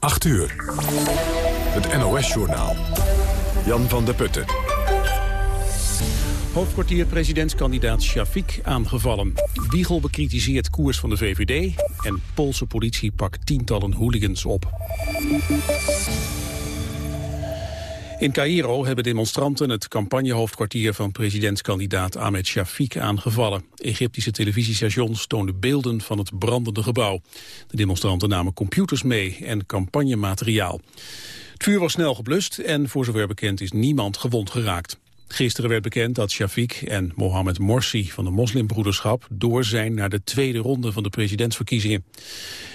8 uur. Het NOS-journaal. Jan van der Putten. Hoofdkwartier presidentskandidaat Shafiq aangevallen. Wiegel bekritiseert koers van de VVD... en Poolse politie pakt tientallen hooligans op. In Cairo hebben demonstranten het campagnehoofdkwartier van presidentskandidaat Ahmed Shafiq aangevallen. Egyptische televisiestations toonden beelden van het brandende gebouw. De demonstranten namen computers mee en campagnemateriaal. Het vuur was snel geblust en voor zover bekend is niemand gewond geraakt. Gisteren werd bekend dat Shafiq en Mohamed Morsi van de moslimbroederschap door zijn naar de tweede ronde van de presidentsverkiezingen.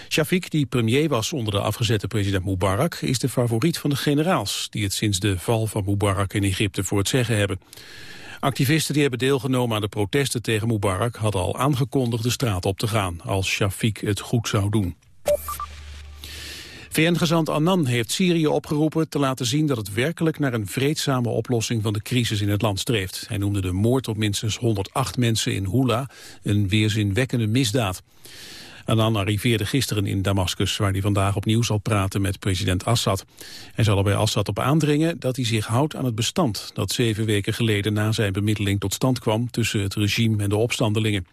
Shafiq, die premier was onder de afgezette president Mubarak, is de favoriet van de generaals die het sinds de val van Mubarak in Egypte voor het zeggen hebben. Activisten die hebben deelgenomen aan de protesten tegen Mubarak hadden al aangekondigd de straat op te gaan als Shafiq het goed zou doen. VN-gezant Annan heeft Syrië opgeroepen te laten zien dat het werkelijk naar een vreedzame oplossing van de crisis in het land streeft. Hij noemde de moord op minstens 108 mensen in Hula een weerzinwekkende misdaad. Annan arriveerde gisteren in Damascus, waar hij vandaag opnieuw zal praten met president Assad. Hij zal er bij Assad op aandringen dat hij zich houdt aan het bestand dat zeven weken geleden na zijn bemiddeling tot stand kwam tussen het regime en de opstandelingen.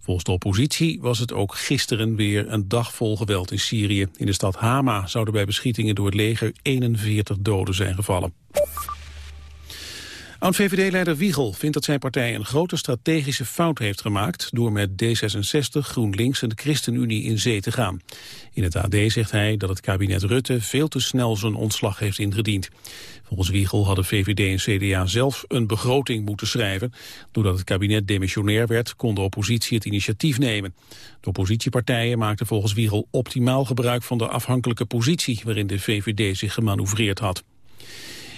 Volgens de oppositie was het ook gisteren weer een dag vol geweld in Syrië. In de stad Hama zouden bij beschietingen door het leger 41 doden zijn gevallen. Oud-VVD-leider Wiegel vindt dat zijn partij een grote strategische fout heeft gemaakt... door met D66, GroenLinks en de ChristenUnie in zee te gaan. In het AD zegt hij dat het kabinet Rutte veel te snel zijn ontslag heeft ingediend. Volgens Wiegel hadden VVD en CDA zelf een begroting moeten schrijven. Doordat het kabinet demissionair werd, kon de oppositie het initiatief nemen. De oppositiepartijen maakten volgens Wiegel optimaal gebruik van de afhankelijke positie... waarin de VVD zich gemanoeuvreerd had.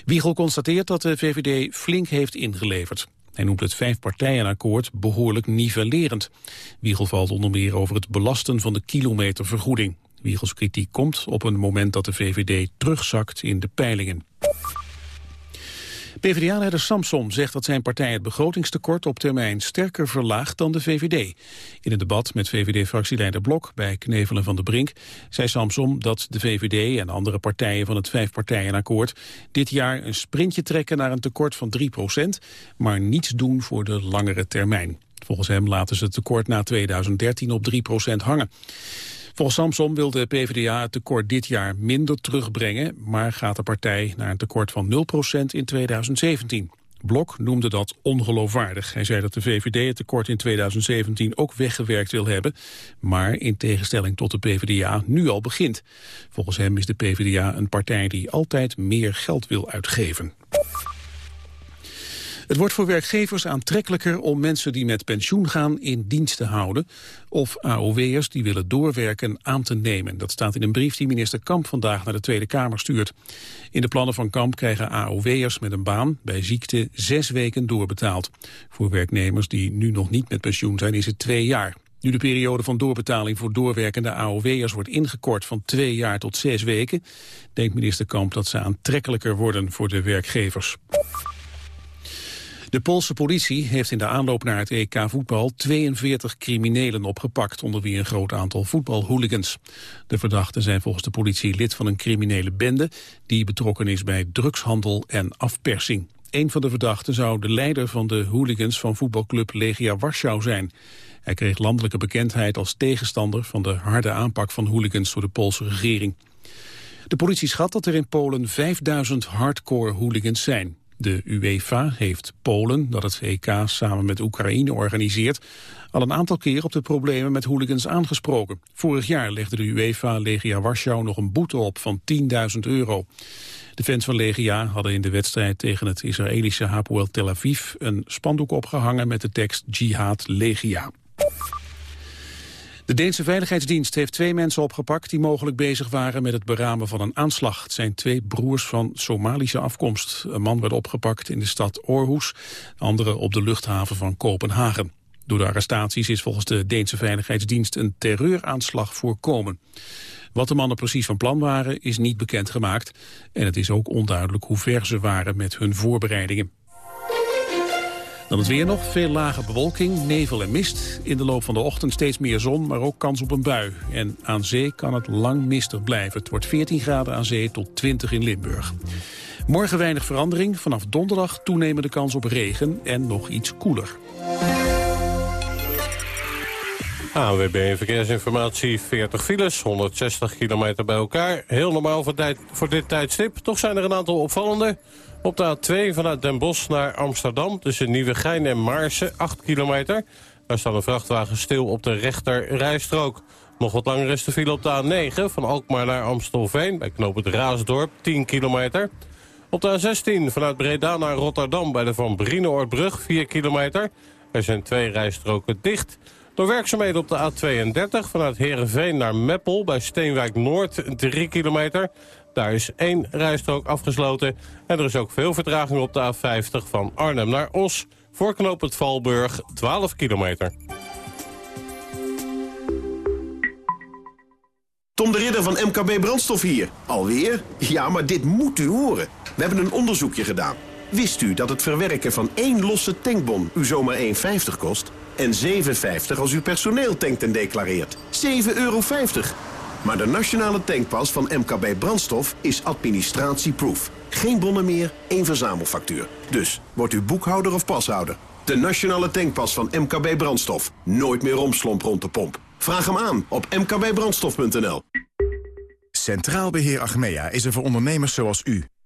Wiegel constateert dat de VVD flink heeft ingeleverd. Hij noemt het vijfpartijenakkoord behoorlijk nivellerend. Wiegel valt onder meer over het belasten van de kilometervergoeding. Wiegels kritiek komt op een moment dat de VVD terugzakt in de peilingen. PvdA-leider Samson zegt dat zijn partij het begrotingstekort op termijn sterker verlaagt dan de VVD. In een debat met VVD-fractieleider Blok bij Knevelen van de Brink zei Samson dat de VVD en andere partijen van het vijfpartijenakkoord dit jaar een sprintje trekken naar een tekort van 3% maar niets doen voor de langere termijn. Volgens hem laten ze het tekort na 2013 op 3% hangen. Volgens Samson wil de PvdA het tekort dit jaar minder terugbrengen, maar gaat de partij naar een tekort van 0% in 2017. Blok noemde dat ongeloofwaardig. Hij zei dat de VVD het tekort in 2017 ook weggewerkt wil hebben, maar in tegenstelling tot de PvdA nu al begint. Volgens hem is de PvdA een partij die altijd meer geld wil uitgeven. Het wordt voor werkgevers aantrekkelijker om mensen die met pensioen gaan in dienst te houden of AOW'ers die willen doorwerken aan te nemen. Dat staat in een brief die minister Kamp vandaag naar de Tweede Kamer stuurt. In de plannen van Kamp krijgen AOW'ers met een baan bij ziekte zes weken doorbetaald. Voor werknemers die nu nog niet met pensioen zijn is het twee jaar. Nu de periode van doorbetaling voor doorwerkende AOW'ers wordt ingekort van twee jaar tot zes weken, denkt minister Kamp dat ze aantrekkelijker worden voor de werkgevers. De Poolse politie heeft in de aanloop naar het EK voetbal 42 criminelen opgepakt, onder wie een groot aantal voetbalhooligans. De verdachten zijn volgens de politie lid van een criminele bende die betrokken is bij drugshandel en afpersing. Een van de verdachten zou de leider van de hooligans van voetbalclub Legia Warschau zijn. Hij kreeg landelijke bekendheid als tegenstander van de harde aanpak van hooligans door de Poolse regering. De politie schat dat er in Polen 5000 hardcore hooligans zijn. De UEFA heeft Polen, dat het EK samen met Oekraïne organiseert, al een aantal keer op de problemen met hooligans aangesproken. Vorig jaar legde de UEFA Legia Warschau nog een boete op van 10.000 euro. De fans van Legia hadden in de wedstrijd tegen het Israëlische Hapoel Tel Aviv een spandoek opgehangen met de tekst Jihad Legia. De Deense Veiligheidsdienst heeft twee mensen opgepakt die mogelijk bezig waren met het beramen van een aanslag. Het zijn twee broers van Somalische afkomst. Een man werd opgepakt in de stad Aarhus, de andere op de luchthaven van Kopenhagen. Door de arrestaties is volgens de Deense Veiligheidsdienst een terreuraanslag voorkomen. Wat de mannen precies van plan waren is niet bekendgemaakt en het is ook onduidelijk hoe ver ze waren met hun voorbereidingen. Dan het weer nog, veel lage bewolking, nevel en mist. In de loop van de ochtend steeds meer zon, maar ook kans op een bui. En aan zee kan het lang mistig blijven. Het wordt 14 graden aan zee tot 20 in Limburg. Morgen weinig verandering, vanaf donderdag toenemende kans op regen en nog iets koeler. ANWB Verkeersinformatie, 40 files, 160 kilometer bij elkaar. Heel normaal voor, voor dit tijdstip. Toch zijn er een aantal opvallende. Op de A2 vanuit Den Bosch naar Amsterdam tussen Nieuwegein en Maarsen, 8 kilometer. Daar staat een vrachtwagen stil op de rechter rijstrook. Nog wat langer is de file op de A9 van Alkmaar naar Amstelveen... bij knoop het Raasdorp, 10 kilometer. Op de A16 vanuit Breda naar Rotterdam bij de Van Brienoordbrug, 4 kilometer. Er zijn twee rijstroken dicht... Door werkzaamheden op de A32 vanuit Heerenveen naar Meppel... bij Steenwijk Noord, 3 kilometer. Daar is één rijstrook afgesloten. En er is ook veel vertraging op de A50 van Arnhem naar Os... voor knooppunt Valburg, 12 kilometer. Tom de Ridder van MKB Brandstof hier. Alweer? Ja, maar dit moet u horen. We hebben een onderzoekje gedaan. Wist u dat het verwerken van één losse tankbon u zomaar 1,50 kost? En 7,50 als u personeel tankt en declareert. 7,50 euro. Maar de nationale tankpas van MKB Brandstof is administratieproof. Geen bonnen meer, één verzamelfactuur. Dus wordt u boekhouder of pashouder. De nationale tankpas van MKB Brandstof. Nooit meer romslomp rond de pomp. Vraag hem aan op mkbbrandstof.nl. Centraal Beheer Achmea is er voor ondernemers zoals u.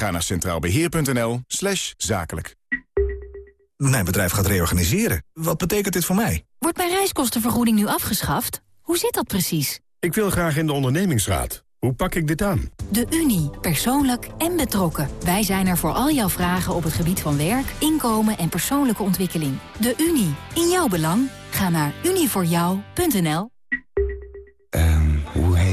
Ga naar centraalbeheer.nl slash zakelijk. Mijn bedrijf gaat reorganiseren. Wat betekent dit voor mij? Wordt mijn reiskostenvergoeding nu afgeschaft? Hoe zit dat precies? Ik wil graag in de ondernemingsraad. Hoe pak ik dit aan? De Unie. Persoonlijk en betrokken. Wij zijn er voor al jouw vragen op het gebied van werk, inkomen en persoonlijke ontwikkeling. De Unie. In jouw belang. Ga naar unievoorjou.nl Um, hoe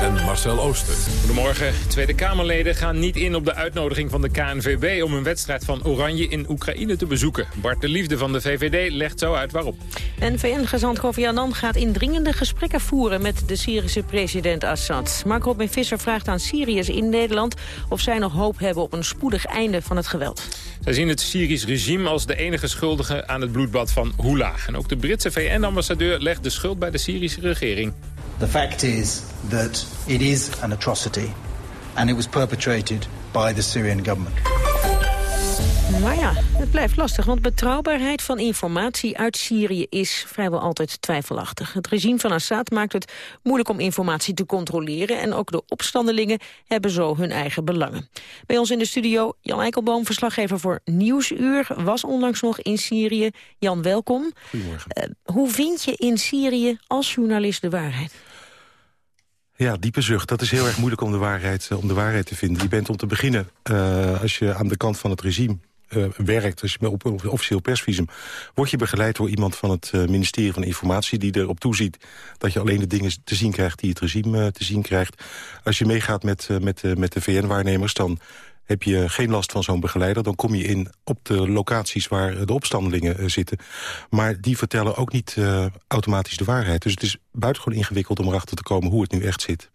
en Marcel Ooster. Goedemorgen. Tweede Kamerleden gaan niet in op de uitnodiging van de KNVB... om een wedstrijd van Oranje in Oekraïne te bezoeken. Bart de Liefde van de VVD legt zo uit waarom. En VN-gezant Kofi Annan gaat indringende gesprekken voeren... met de Syrische president Assad. Mark Robin Visser vraagt aan Syriërs in Nederland... of zij nog hoop hebben op een spoedig einde van het geweld. Zij zien het Syrisch regime als de enige schuldige aan het bloedbad van Hula. En ook de Britse VN-ambassadeur legt de schuld bij de Syrische regering. The fact is that it is an atrocity and it was perpetrated by the Syrian government. Maar ja, het blijft lastig, want betrouwbaarheid van informatie uit Syrië is vrijwel altijd twijfelachtig. Het regime van Assad maakt het moeilijk om informatie te controleren en ook de opstandelingen hebben zo hun eigen belangen. Bij ons in de studio Jan Eikelboom, verslaggever voor Nieuwsuur, was onlangs nog in Syrië. Jan, welkom. Goedemorgen. Uh, hoe vind je in Syrië als journalist de waarheid? Ja, diepe zucht. Dat is heel erg moeilijk om de waarheid, om de waarheid te vinden. Je bent om te beginnen, uh, als je aan de kant van het regime uh, werkt... als je op een officieel persvisum... word je begeleid door iemand van het ministerie van Informatie... die erop toeziet dat je alleen de dingen te zien krijgt... die het regime te zien krijgt. Als je meegaat met, met, met de VN-waarnemers... dan heb je geen last van zo'n begeleider. Dan kom je in op de locaties waar de opstandelingen uh, zitten. Maar die vertellen ook niet uh, automatisch de waarheid. Dus het is buitengewoon ingewikkeld om erachter te komen hoe het nu echt zit.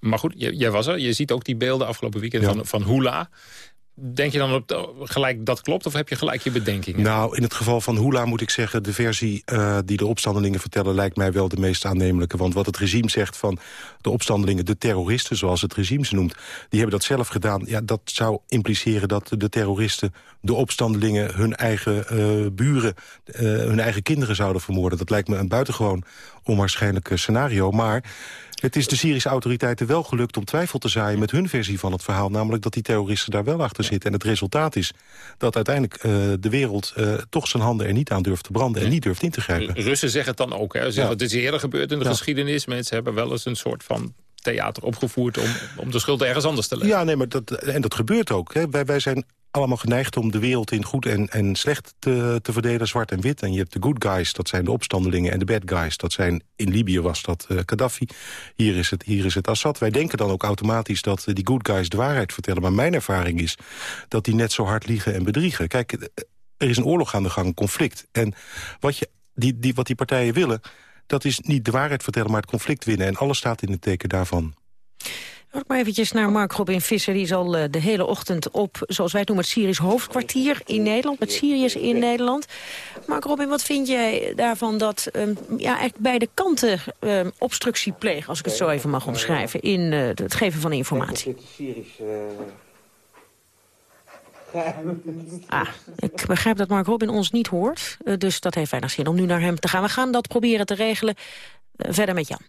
Maar goed, jij was er. Je ziet ook die beelden afgelopen weekend ja. van, van Hula. Denk je dan op gelijk dat klopt of heb je gelijk je bedenkingen? Nou, in het geval van Hula moet ik zeggen... de versie uh, die de opstandelingen vertellen lijkt mij wel de meest aannemelijke. Want wat het regime zegt van de opstandelingen, de terroristen... zoals het regime ze noemt, die hebben dat zelf gedaan. Ja, dat zou impliceren dat de terroristen, de opstandelingen... hun eigen uh, buren, uh, hun eigen kinderen zouden vermoorden. Dat lijkt me een buitengewoon onwaarschijnlijk scenario. Maar het is de Syrische autoriteiten wel gelukt om twijfel te zaaien... met hun versie van het verhaal, namelijk dat die terroristen daar wel achter zitten. En het resultaat is dat uiteindelijk uh, de wereld uh, toch zijn handen er niet aan durft te branden... en niet durft in te grijpen. Russen zeggen het dan ook, hè? Ze zeggen, ja. het is eerder gebeurd in de ja. geschiedenis. Mensen hebben wel eens een soort van theater opgevoerd om, om de schuld ergens anders te leggen. Ja, nee, maar dat, en dat gebeurt ook. Hè. Wij, wij zijn allemaal geneigd om de wereld in goed en, en slecht te, te verdelen, zwart en wit. En je hebt de good guys, dat zijn de opstandelingen, en de bad guys, dat zijn, in Libië was dat uh, Gaddafi, hier is, het, hier is het Assad. Wij denken dan ook automatisch dat uh, die good guys de waarheid vertellen. Maar mijn ervaring is dat die net zo hard liegen en bedriegen. Kijk, er is een oorlog aan de gang, een conflict. En wat, je, die, die, wat die partijen willen, dat is niet de waarheid vertellen, maar het conflict winnen. En alles staat in het teken daarvan. Ook maar eventjes naar Mark Robin Visser. Die is al uh, de hele ochtend op, zoals wij het noemen, het Syrisch hoofdkwartier in Nederland. Met Syriërs in Nederland. Mark Robin, wat vind jij daarvan dat um, ja, eigenlijk beide kanten um, obstructie plegen... als ik het zo even mag omschrijven, in uh, het geven van informatie? Ah, ik begrijp dat Mark Robin ons niet hoort. Dus dat heeft weinig zin om nu naar hem te gaan. We gaan dat proberen te regelen. verder met Jan.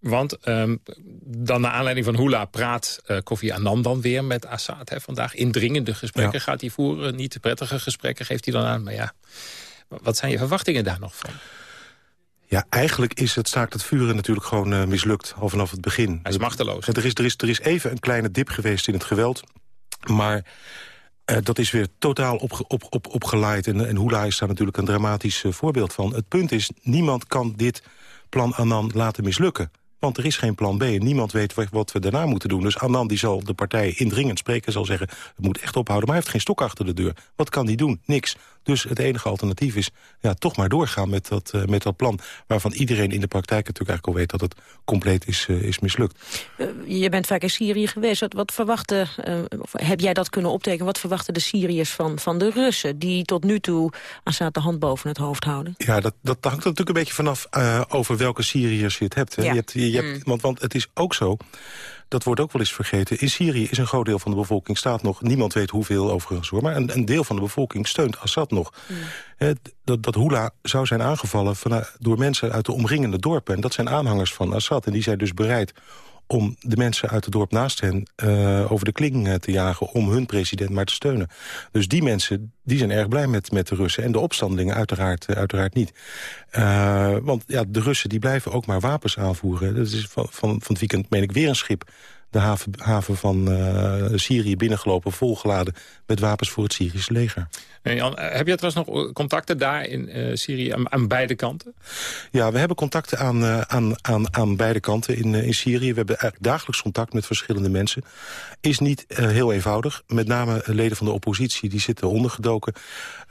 Want um, dan naar aanleiding van Hula praat uh, Kofi Annan dan weer met Assad. Hè, vandaag indringende gesprekken ja. gaat hij voeren. Niet prettige gesprekken geeft hij dan aan. Maar ja, wat zijn je verwachtingen daar nog van? Ja, eigenlijk is het staakt het vuren natuurlijk gewoon uh, mislukt. Al vanaf het begin. Hij is machteloos. Er is, er, is, er is even een kleine dip geweest in het geweld. Maar uh, dat is weer totaal op, op, op, opgeleid. En, en Hula is daar natuurlijk een dramatisch voorbeeld van. Het punt is, niemand kan dit plan Annan laten mislukken. Want er is geen plan B niemand weet wat we daarna moeten doen. Dus Annan die zal de partij indringend spreken, zal zeggen... het moet echt ophouden, maar hij heeft geen stok achter de deur. Wat kan hij doen? Niks. Dus het enige alternatief is ja, toch maar doorgaan met dat, uh, met dat plan... waarvan iedereen in de praktijk natuurlijk eigenlijk al weet... dat het compleet is, uh, is mislukt. Uh, je bent vaak in Syrië geweest. Wat, wat verwachten, heb jij dat kunnen optekenen... wat verwachten de Syriërs van, van de Russen... die tot nu toe Assad de hand boven het hoofd houden? Ja, dat, dat hangt natuurlijk een beetje vanaf over welke Syriërs je het hebt. Hè? Ja. Je hebt, je, je hebt mm. want, want het is ook zo dat wordt ook wel eens vergeten. In Syrië is een groot deel van de bevolking staat nog... niemand weet hoeveel overigens hoor... maar een, een deel van de bevolking steunt Assad nog. Mm. He, dat, dat Hula zou zijn aangevallen van, door mensen uit de omringende dorpen. En dat zijn aanhangers van Assad. En die zijn dus bereid om de mensen uit het dorp naast hen uh, over de kling uh, te jagen... om hun president maar te steunen. Dus die mensen die zijn erg blij met, met de Russen. En de opstandelingen uiteraard, uh, uiteraard niet. want ja, de Russen die blijven ook maar wapens aanvoeren. Dat is van, van, van het weekend, meen ik, weer een schip de haven, haven van Syrië binnengelopen... volgeladen met wapens voor het Syrische leger. Jan, heb je trouwens nog contacten daar in uh, Syrië aan, aan, beide kanten? Ja, we hebben contacten aan, aan, aan, aan beide kanten in, in Syrië. We hebben dagelijks contact met verschillende mensen. Is niet heel eenvoudig. Met name leden van de oppositie, die zitten ondergedoken.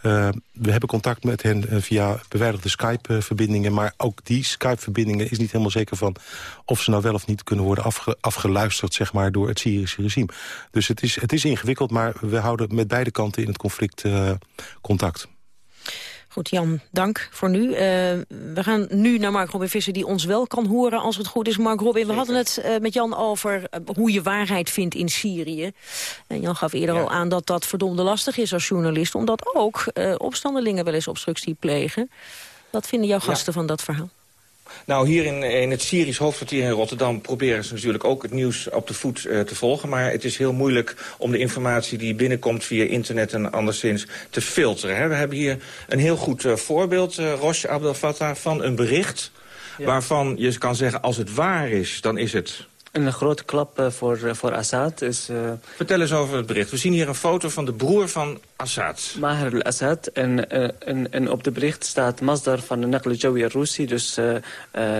we hebben contact met hen via beveiligde Skype-verbindingen. Maar ook die Skype-verbindingen is niet helemaal zeker van... of ze nou wel of niet kunnen worden afge, afgeluisterd zeg maar, door het Syrische regime. Dus het is, het is ingewikkeld, maar we houden met beide kanten in het conflict uh, contact. Goed, Jan, dank voor nu. Uh, we gaan nu naar Mark Robin Visser, die ons wel kan horen als het goed is. Mark Robin, we hadden het uh, met Jan over uh, hoe je waarheid vindt in Syrië. En Jan gaf eerder ja. al aan dat dat verdomde lastig is als journalist... omdat ook opstandelingen wel eens obstructie plegen. Wat vinden jouw gasten ja. van dat verhaal? Nou, hier in, in het Syrisch hoofdkwartier in Rotterdam proberen ze natuurlijk ook het nieuws op de voet uh, te volgen. Maar het is heel moeilijk om de informatie die binnenkomt via internet en anderszins te filteren. Hè. We hebben hier een heel goed uh, voorbeeld, uh, Rosh Abdel Fattah, van een bericht... Ja. waarvan je kan zeggen, als het waar is, dan is het een grote klap uh, voor, uh, voor Assad is... Uh, Vertel eens over het bericht. We zien hier een foto van de broer van Assad. Maher al-Assad. En, en, en, op de bericht staat Masdar van de Naql Jawi Roussi. Dus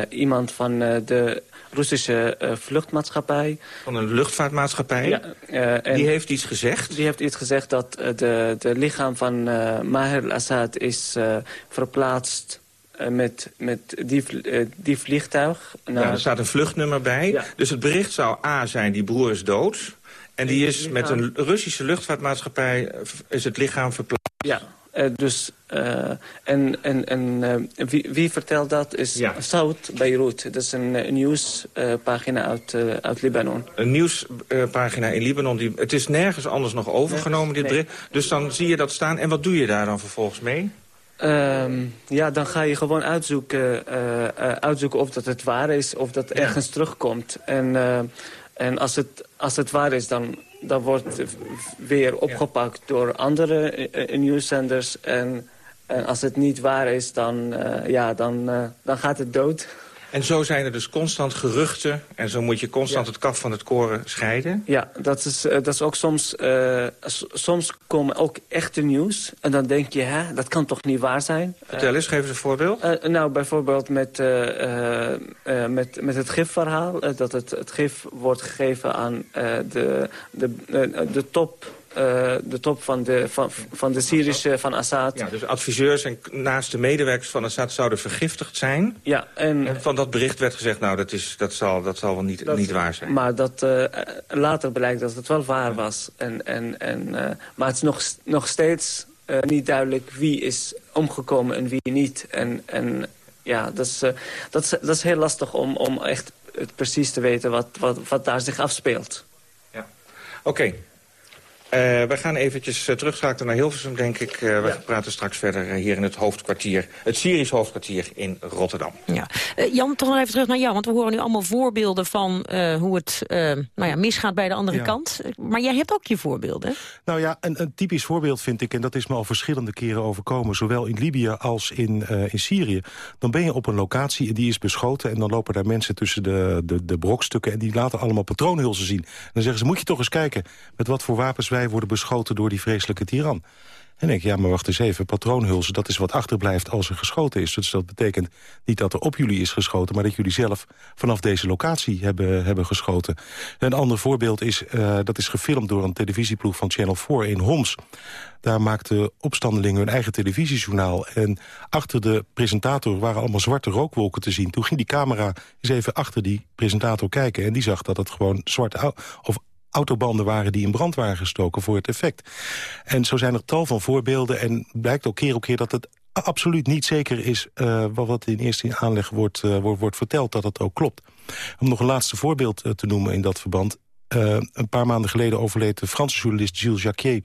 iemand van de Russische vluchtmaatschappij. Van een luchtvaartmaatschappij? Ja, en die heeft iets gezegd? Die heeft iets gezegd dat de, de lichaam van Maher al-Assad is verplaatst met, met die, uh, die vliegtuig. Naar... Ja, er staat een vluchtnummer bij. Ja. Dus het bericht zou A zijn, die broer is dood. En die is met een Russische luchtvaartmaatschappij... is het lichaam verplaatst? Ja, uh, dus, uh, en en, en uh, wie, wie, vertelt dat is ja. South Beirut. Dat is een, nieuwspagina uit, uit Libanon. Een nieuwspagina in Libanon. Die, het is nergens anders nog overgenomen, dit bericht. Dus dan zie je dat staan. En wat doe je daar dan vervolgens mee? Um, ja, dan ga je gewoon uitzoeken, uitzoeken of dat het waar is... of dat ergens terugkomt. En, en als, het, als het waar is, dan dat wordt weer opgepakt door andere nieuwszenders. En, en, als het niet waar is, dan, ja, dan, dan gaat het dood. En zo zijn er dus constant geruchten. En zo moet je constant ja. het kaf van het koren scheiden. Ja, dat is, uh, dat is ook soms... Uh, soms komen ook echte nieuws. En dan denk je, hè, dat kan toch niet waar zijn? Vertel eens, geef eens een voorbeeld. Nou, bijvoorbeeld met, met, met het gifverhaal. dat het, het gif wordt gegeven aan de, de, de top de top van de, van, van de Syrische, van Assad. Ja, dus adviseurs en naast de medewerkers van Assad zouden vergiftigd zijn. Ja, en, en van dat bericht werd gezegd, nou, dat, is, dat, zal, dat zal wel niet, dat, niet waar zijn. Maar dat, uh, later blijkt dat het wel waar was. En, en, en, uh, maar het is nog, nog steeds niet duidelijk wie is omgekomen en wie niet. En, en ja, dat is, dat is, dat is heel lastig om, om echt het precies te weten wat, wat, wat daar zich afspeelt. Ja. Oké, okay. Uh, we gaan eventjes uh, terugschakelen naar Hilversum, denk ik. Uh, we ja. praten straks verder hier in het hoofdkwartier. Het Syrisch hoofdkwartier in Rotterdam. Ja. Jan, toch nog even terug naar jou. Want we horen nu allemaal voorbeelden van hoe het nou ja, misgaat bij de andere ja. kant. Maar jij hebt ook je voorbeelden. Nou ja, een, een, typisch voorbeeld vind ik... en dat is me al verschillende keren overkomen... zowel in Libië als in, in Syrië. Dan ben je op een locatie en die is beschoten... en dan lopen daar mensen tussen de, de, de brokstukken... en die laten allemaal patroonhulzen zien. En dan zeggen ze, moet je toch eens kijken... met wat voor wapens wij worden beschoten door die vreselijke tiran. En denk ik, ja, maar wacht eens even, patroonhulzen, dat is wat achterblijft als er geschoten is. Dus dat betekent niet dat er op jullie is geschoten... maar dat jullie zelf vanaf deze locatie hebben, hebben geschoten. Een ander voorbeeld is, uh, dat is gefilmd door een televisieploeg van Channel 4 in Homs. Daar maakten opstandelingen hun eigen televisiejournaal. En achter de presentator waren allemaal zwarte rookwolken te zien. Toen ging die camera eens even achter die presentator kijken... en die zag dat het gewoon zwart of autobanden waren die in brand waren gestoken voor het effect. En zo zijn er tal van voorbeelden en blijkt ook keer op keer dat het absoluut niet zeker is uh, wat in eerste aanleg wordt, uh, wordt, wordt verteld, dat het ook klopt. Om nog een laatste voorbeeld uh, te noemen in dat verband. een paar maanden geleden overleed de Franse journalist Gilles Jacquier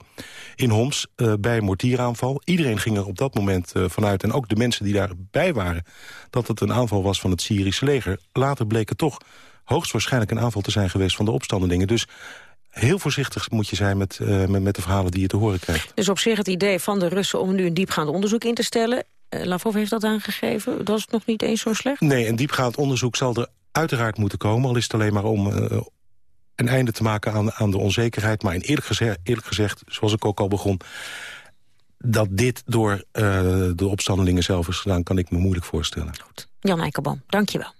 in Homs bij een mortieraanval. Iedereen ging er op dat moment vanuit, en ook de mensen die daarbij waren... dat het een aanval was van het Syrische leger. Later bleek het toch hoogstwaarschijnlijk een aanval te zijn geweest van de opstandelingen. Dus heel voorzichtig moet je zijn met, uh, met, met, de verhalen die je te horen krijgt. Dus op zich het idee van de Russen om nu een diepgaand onderzoek in te stellen... Uh, Lavrov heeft dat aangegeven, dat is nog niet eens zo slecht? Nee, een diepgaand onderzoek zal er uiteraard moeten komen... al is het alleen maar om uh, een einde te maken aan, aan de onzekerheid. Maar in eerlijk, gezegd, eerlijk gezegd, zoals ik ook al begon... dat dit door de opstandelingen zelf is gedaan, kan ik me moeilijk voorstellen. Goed. Jan Eikelboom, dank je wel.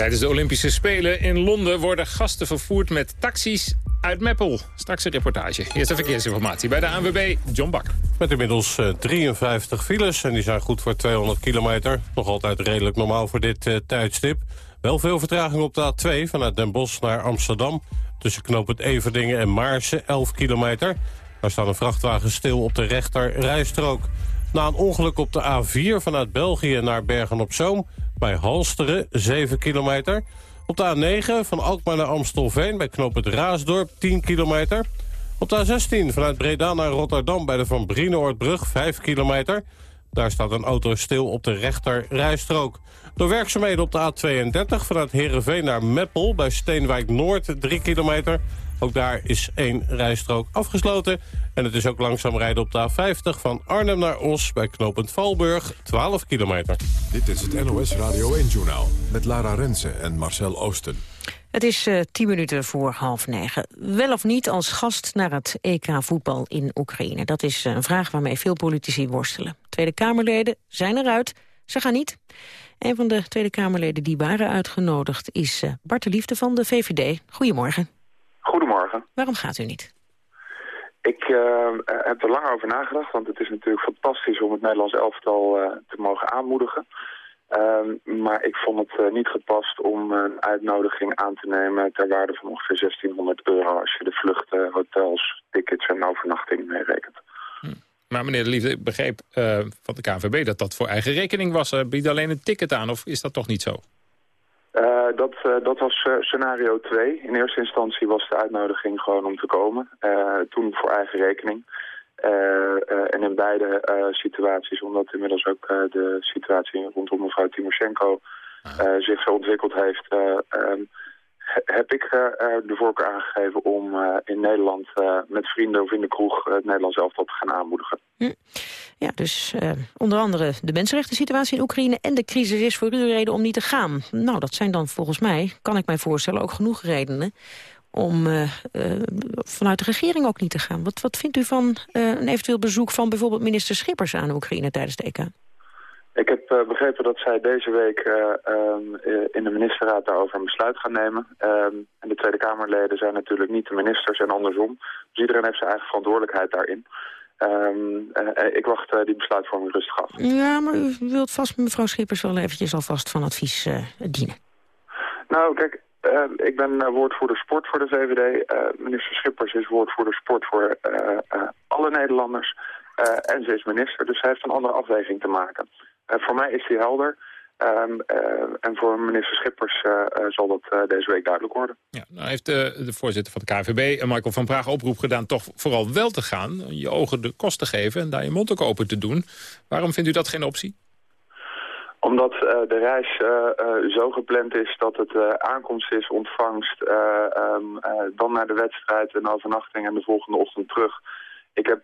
Tijdens de Olympische Spelen in Londen worden gasten vervoerd met taxis uit Meppel. Straks een reportage. Eerste verkeersinformatie bij de ANWB, John Bakker. Met inmiddels uh, 53 files en die zijn goed voor 200 kilometer. Nog altijd redelijk normaal voor dit uh, tijdstip. Wel veel vertraging op de A2 vanuit Den Bosch naar Amsterdam. Tussen knooppunt Everdingen en Maarsen, 11 kilometer. Daar staat een vrachtwagen stil op de rechter rijstrook. Na een ongeluk op de A4 vanuit België naar Bergen-op-Zoom bij Halsteren, 7 kilometer. Op de A9 van Alkmaar naar Amstelveen bij knooppunt Raasdorp, 10 kilometer. Op de A16 vanuit Breda naar Rotterdam bij de Van Brienoordbrug, 5 kilometer. Daar staat een auto stil op de rechter rijstrook. Door werkzaamheden op de A32 vanuit Heerenveen naar Meppel bij Steenwijk Noord, 3 kilometer. Ook daar is één rijstrook afgesloten. En het is ook langzaam rijden op de A50 van Arnhem naar Os... bij knooppunt Valburg, 12 kilometer. Dit is het NOS Radio 1-journaal met Lara Rensen en Marcel Oosten. Het is uh, tien minuten voor half negen. Wel of niet als gast naar het EK voetbal in Oekraïne? Dat is een vraag waarmee veel politici worstelen. Tweede Kamerleden zijn eruit, ze gaan niet. Een van de Tweede Kamerleden die waren uitgenodigd is uh, Bart de Liefde van de VVD. Goedemorgen. Goedemorgen. Waarom gaat u niet? Ik uh, heb er lang over nagedacht, want het is natuurlijk fantastisch om het Nederlands elftal uh, te mogen aanmoedigen. Ehm, maar ik vond het eh, niet gepast om een uitnodiging aan te nemen ter waarde van ongeveer 1600 euro als je de vluchten, hotels, tickets en overnachting meerekent. Maar meneer De Liefde, ik begreep uh, van de KNVB dat dat voor eigen rekening was. Uh, bied alleen een ticket aan, of is dat toch niet zo? Uh, dat, dat was scenario 2. In eerste instantie was de uitnodiging gewoon om te komen. toen voor eigen rekening. en in beide situaties, omdat inmiddels ook de situatie rondom mevrouw Timoshenko zich zo ontwikkeld heeft... Um, heb ik uh, de voorkeur aangegeven om uh, in Nederland met vrienden of in de kroeg het Nederlands elftal te gaan aanmoedigen. Hm. Ja, dus onder andere de mensenrechten situatie in Oekraïne en de crisis is voor u reden om niet te gaan. Nou, dat zijn dan volgens mij, kan ik mij voorstellen, ook genoeg redenen om vanuit de regering ook niet te gaan. Wat, wat vindt u van een eventueel bezoek van bijvoorbeeld minister Schippers aan Oekraïne tijdens de EK? Ik heb uh, begrepen dat zij deze week uh, um, in de ministerraad daarover een besluit gaan nemen. Um, en de Tweede Kamerleden zijn natuurlijk niet de ministers en andersom. Dus iedereen heeft zijn eigen verantwoordelijkheid daarin. Um, uh, ik wacht die besluitvorming rustig af. Ja, maar u wilt vast mevrouw Schippers wel eventjes alvast van advies dienen. Nou, kijk, ik ben woordvoerder sport voor de VVD. minister Schippers is woordvoerder sport voor alle Nederlanders. en ze is minister, dus zij heeft een andere afweging te maken. Voor mij is die helder. Um, uh, en voor minister Schippers uh, zal dat deze week duidelijk worden. Ja, nou heeft de, de voorzitter van de KVB, Michael van Praag, oproep gedaan... toch vooral wel te gaan, je ogen de kost te geven... en daar je mond ook open te doen. Waarom vindt u dat geen optie? Omdat de reis zo gepland is dat het aankomst is, ontvangst... Um, dan naar de wedstrijd, een overnachting en de volgende ochtend terug. Ik heb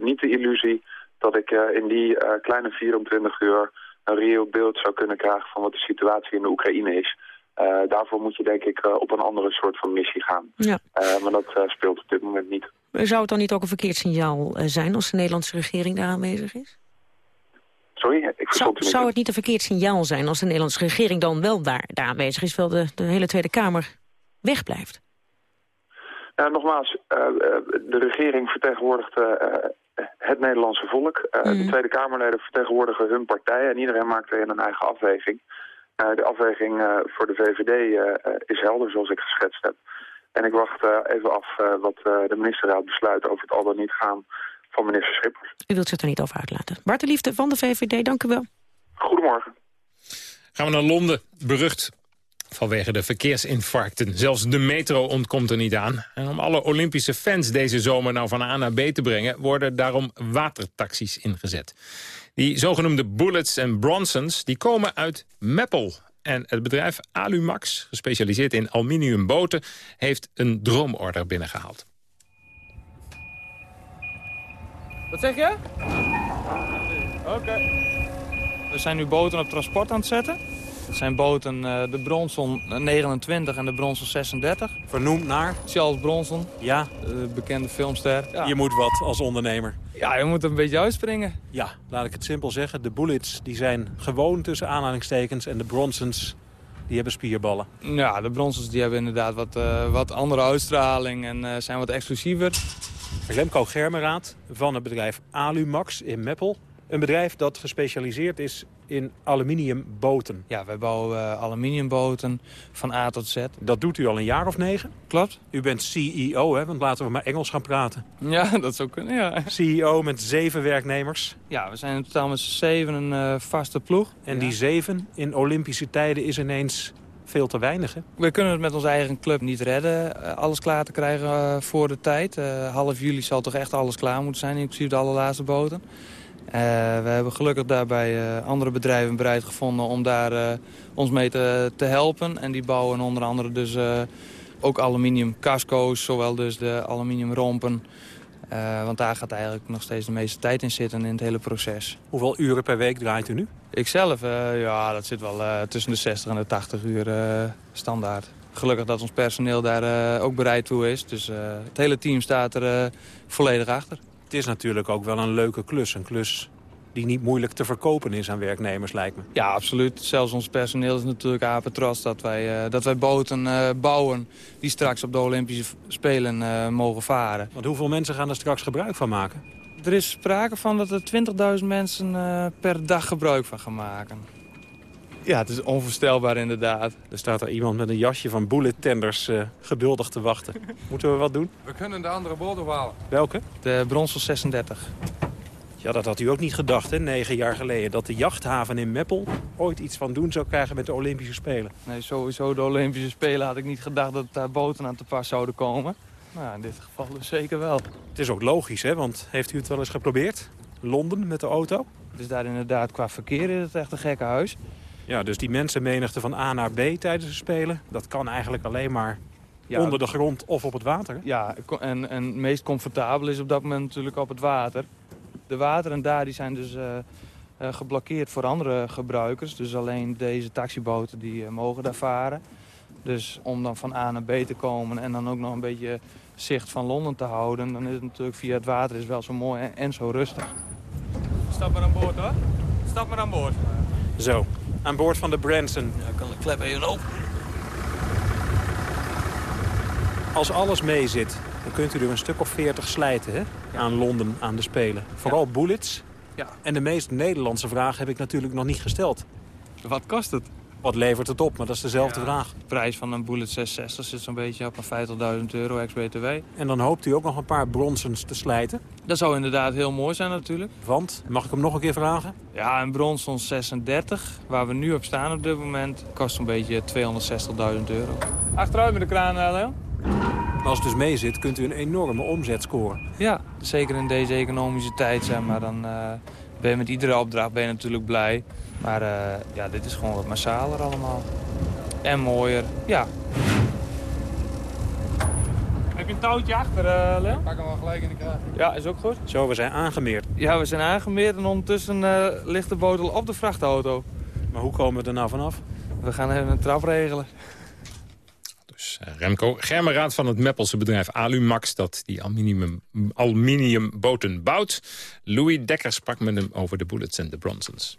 niet de illusie dat ik uh, in die uh, kleine 24 uur een reëel beeld zou kunnen krijgen van wat de situatie in de Oekraïne is. Uh, daarvoor moet je denk ik op een andere soort van missie gaan. Ja. maar dat speelt op dit moment niet. Zou het dan niet ook een verkeerd signaal zijn als de Nederlandse regering daar aanwezig is? Sorry, ik zou, niet. Zou het niet een verkeerd signaal zijn als de Nederlandse regering dan wel daar, daar aanwezig is, terwijl de, de hele Tweede Kamer wegblijft? Ja, nogmaals, de regering vertegenwoordigt het Nederlandse volk. Uh, De Tweede Kamerleden vertegenwoordigen hun partij en iedereen maakt er een eigen afweging. Uh, de afweging uh, voor de VVD is helder, zoals ik geschetst heb. En ik wacht even af wat de ministerraad besluit over het al dan niet gaan van minister Schippers. U wilt zich er niet over uitlaten. Bart de Liefde van de VVD, dank u wel. Goedemorgen. Gaan we naar Londen, berucht vanwege de verkeersinfarcten. Zelfs de metro ontkomt er niet aan. En om alle Olympische fans deze zomer nou van A naar B te brengen... worden daarom watertaxis ingezet. Die zogenoemde Bullets en Bronsons die komen uit Meppel. En het bedrijf Alumax, gespecialiseerd in aluminiumboten... heeft een droomorder binnengehaald. Wat zeg je? Oké. We zijn nu boten op transport aan het zetten. Zijn boten uh, de Bronson 29 en de Bronson 36. Vernoemd naar? Charles Bronson, ja, de bekende filmster. Ja. Je moet wat als ondernemer. Ja, je moet een beetje uitspringen. Ja, laat ik het simpel zeggen. De Bullets die zijn gewoon tussen aanhalingstekens en de Bronsons die hebben spierballen. Ja, de Bronsons die hebben inderdaad wat, uh, wat andere uitstraling en uh, zijn wat exclusiever. Remco Germeraad van het bedrijf Alumax in Meppel. Een bedrijf dat gespecialiseerd is in aluminiumboten. Ja, wij bouwen uh, aluminiumboten van A tot Z. Dat doet u al een jaar of negen? Klopt. U bent CEO, hè? want laten we maar Engels gaan praten. Ja, dat zou kunnen, ja. CEO met zeven werknemers. Ja, we zijn in totaal met zeven een uh, vaste ploeg. En die zeven in Olympische tijden is ineens veel te weinig, hè? We kunnen het met onze eigen club niet redden, uh, alles klaar te krijgen voor de tijd. half juli zal toch echt alles klaar moeten zijn, inclusief de allerlaatste boten. Uh, we hebben gelukkig daarbij uh, andere bedrijven bereid gevonden om daar uh, ons mee te, te, helpen. En die bouwen onder andere dus ook aluminium casco's, zowel dus de aluminium rompen. want daar gaat eigenlijk nog steeds de meeste tijd in zitten in het hele proces. Hoeveel uren per week draait u nu? Ikzelf, ja, dat zit wel tussen de 60 en de 80 uur standaard. Gelukkig dat ons personeel daar ook bereid toe is. Dus het hele team staat er volledig achter. Het is natuurlijk ook wel een leuke klus. Een klus die niet moeilijk te verkopen is aan werknemers, lijkt me. Ja, absoluut. Zelfs ons personeel is natuurlijk apetros dat wij, uh, dat wij boten uh, bouwen... die straks op de Olympische Spelen uh, mogen varen. Want hoeveel mensen gaan er straks gebruik van maken? Er is sprake van dat er 20.000 mensen per dag gebruik van gaan maken. Ja, het is onvoorstelbaar inderdaad. Er staat er iemand met een jasje van bullet tenders uh, geduldig te wachten. Moeten we wat doen? We kunnen de andere boot halen. Welke? De Bronsel 36. Ja, dat had u ook niet gedacht, hè, negen jaar geleden. Dat de jachthaven in Meppel ooit iets van doen zou krijgen met de Olympische Spelen. Nee, sowieso de Olympische Spelen had ik niet gedacht dat daar boten aan te pas zouden komen. Nou, in dit geval dus zeker wel. Het is ook logisch, hè, want heeft u het wel eens geprobeerd? Londen met de auto? Dus daar inderdaad qua verkeer is het echt een gekke huis. Ja, dus die mensenmenigte van A naar B tijdens de Spelen... dat kan eigenlijk alleen maar onder de grond of op het water. Ja, en, en het meest comfortabel is op dat moment natuurlijk op het water. De wateren daar die zijn dus uh, uh, geblokkeerd voor andere gebruikers. Dus alleen deze taxiboten die uh, mogen daar varen. Dus om dan van A naar B te komen en dan ook nog een beetje zicht van Londen te houden... dan is het natuurlijk via het water is wel zo mooi en, en zo rustig. Stap maar aan boord hoor. Stap maar aan boord. Zo, aan boord van de Branson. Ja, kan de klep even open. Als alles mee zit, dan kunt u er een stuk of 40 slijten hè? aan Londen, aan de Spelen. Vooral bullets. Ja. En de meest Nederlandse vraag heb ik natuurlijk nog niet gesteld. Wat kost het? Wat levert het op? Maar dat is dezelfde ja, vraag. De prijs van een Bullet 660 zit zo'n beetje op een 50.000 euro ex-BTW. En dan hoopt u ook nog een paar bronsens te slijten? Dat zou inderdaad heel mooi zijn natuurlijk. Want, mag ik hem nog een keer vragen? Ja, een bronson 36, waar we nu op staan op dit moment, kost een beetje 260.000 euro. Achteruit met de kraan, eh, Leon. Als het dus mee zit, kunt u een enorme omzet scoren. Ja, zeker in deze economische tijd, zeg maar. Dan uh, ben je met iedere opdracht ben je natuurlijk blij. Maar uh, ja, dit is gewoon wat massaler allemaal. En mooier, ja. Heb je een touwtje achter, uh, Leon? Pak hem wel gelijk in de kraag. Ja, is ook goed. Zo, we zijn aangemeerd. Ja, we zijn aangemeerd en ondertussen uh, ligt de botel op de vrachtauto. Maar hoe komen we er nou vanaf? We gaan even een trap regelen. Dus Remco Germeraad van het Meppelse bedrijf Alumax... dat die aluminium, aluminiumboten bouwt. Louis Dekker sprak met hem over de Bullets en de Bronsons.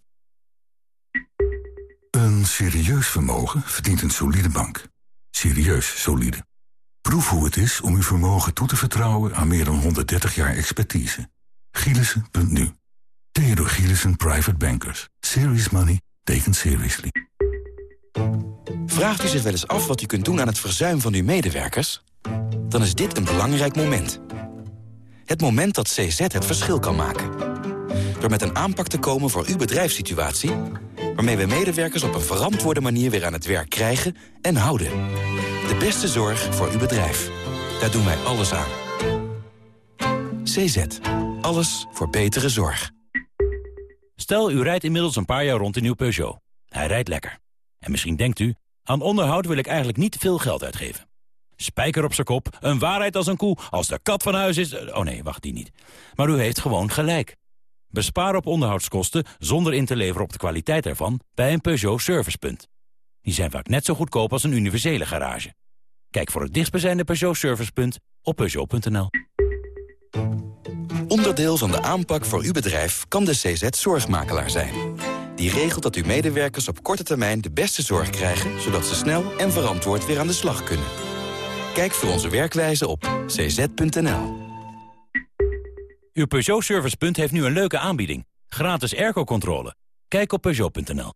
Een serieus vermogen verdient een solide bank. Serieus solide. Proef hoe het is om uw vermogen toe te vertrouwen aan meer dan 130 jaar expertise. Gielissen.nu. Theodor Gielissen Private Bankers. Serious money taken seriously. Vraagt u zich wel eens af wat u kunt doen aan het verzuim van uw medewerkers? Dan is dit een belangrijk moment. Het moment dat CZ het verschil kan maken. Door met een aanpak te komen voor uw bedrijfssituatie... waarmee we medewerkers op een verantwoorde manier weer aan het werk krijgen en houden. De beste zorg voor uw bedrijf. Daar doen wij alles aan. CZ. Alles voor betere zorg. Stel, u rijdt inmiddels een paar jaar rond in uw Peugeot. Hij rijdt lekker. En misschien denkt u, aan onderhoud wil ik eigenlijk niet veel geld uitgeven. Spijker op zijn kop, een waarheid als een koe, als de kat van huis is... Oh nee, wacht, die niet. Maar u heeft gewoon gelijk. Bespaar op onderhoudskosten zonder in te leveren op de kwaliteit ervan... bij een Peugeot Servicepunt. Die zijn vaak net zo goedkoop als een universele garage. Kijk voor het dichtstbijzijnde Peugeot Servicepunt op Peugeot.nl. Onderdeel van de aanpak voor uw bedrijf kan de CZ Zorgmakelaar zijn. Die regelt dat uw medewerkers op korte termijn de beste zorg krijgen... zodat ze snel en verantwoord weer aan de slag kunnen. Kijk voor onze werkwijze op cz.nl. Uw Peugeot Servicepunt heeft nu een leuke aanbieding. Gratis airco-controle. Kijk op Peugeot.nl.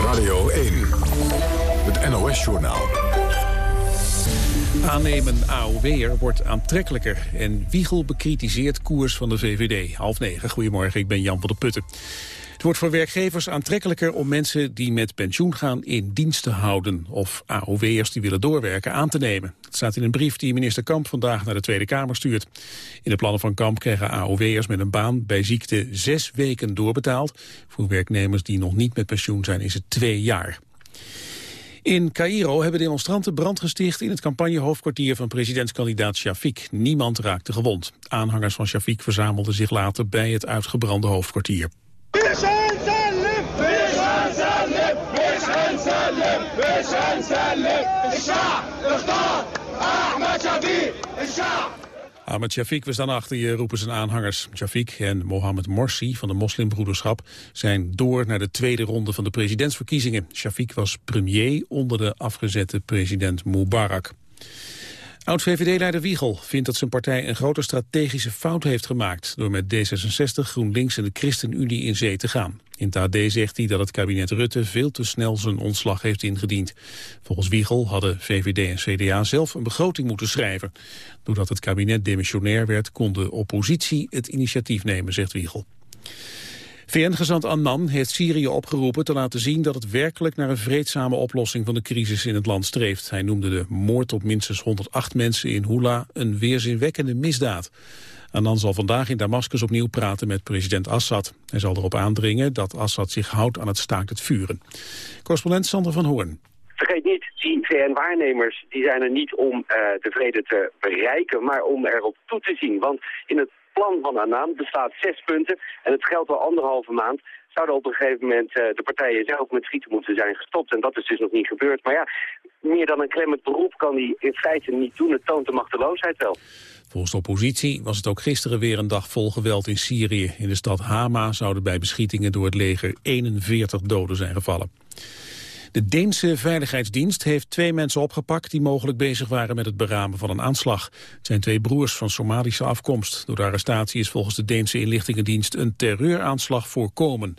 Radio 1. Het NOS-journaal. Aannemen AOW'er wordt aantrekkelijker en Wiegel bekritiseert koers van de VVD. Half negen, goedemorgen, ik ben Jan van der Putten. Wordt voor werkgevers aantrekkelijker om mensen die met pensioen gaan in dienst te houden of AOW'ers die willen doorwerken aan te nemen. Het staat in een brief die minister Kamp vandaag naar de Tweede Kamer stuurt. In de plannen van Kamp krijgen AOW'ers met een baan bij ziekte zes weken doorbetaald. Voor werknemers die nog niet met pensioen zijn is het twee jaar. In Cairo hebben demonstranten brand gesticht in het campagnehoofdkwartier van presidentskandidaat Shafiq. Niemand raakte gewond. Aanhangers van Shafiq verzamelden zich later bij het uitgebrande hoofdkwartier. Ahmed Shafiq, we staan achter je, roepen zijn aanhangers. Shafiq en Mohammed Morsi van de moslimbroederschap zijn door naar de tweede ronde van de presidentsverkiezingen. Shafiq was premier onder de afgezette president Mubarak. Oud-VVD-leider Wiegel vindt dat zijn partij een grote strategische fout heeft gemaakt... door met D66, GroenLinks en de ChristenUnie in zee te gaan. In het AD zegt hij dat het kabinet Rutte veel te snel zijn ontslag heeft ingediend. Volgens Wiegel hadden VVD en CDA zelf een begroting moeten schrijven. Doordat het kabinet demissionair werd, kon de oppositie het initiatief nemen, zegt Wiegel. VN-gezant Annan heeft Syrië opgeroepen te laten zien dat het werkelijk naar een vreedzame oplossing van de crisis in het land streeft. Hij noemde de moord op minstens 108 mensen in Hula een weerzinwekkende misdaad. Annan zal vandaag in Damascus opnieuw praten met president Assad. Hij zal erop aandringen dat Assad zich houdt aan het staakt het vuren. Correspondent Sander van Hoorn. Vergeet niet, die VN-waarnemers die zijn er niet om uh, de vrede te bereiken, maar om erop toe te zien. Want in het plan van Annan bestaat zes punten en het geldt al anderhalve maand zouden op een gegeven moment uh, de partijen zelf met schieten moeten zijn gestopt. En dat is dus nog niet gebeurd. Maar ja, meer dan een klemmend beroep kan hij in feite niet doen. Het toont de machteloosheid wel. Volgens de oppositie was het ook gisteren weer een dag vol geweld in Syrië. In de stad Hama zouden bij beschietingen door het leger 41 doden zijn gevallen. De Deense Veiligheidsdienst heeft twee mensen opgepakt... die mogelijk bezig waren met het beramen van een aanslag. Het zijn twee broers van Somalische afkomst. Door de arrestatie is volgens de Deense inlichtingendienst... een terreuraanslag voorkomen.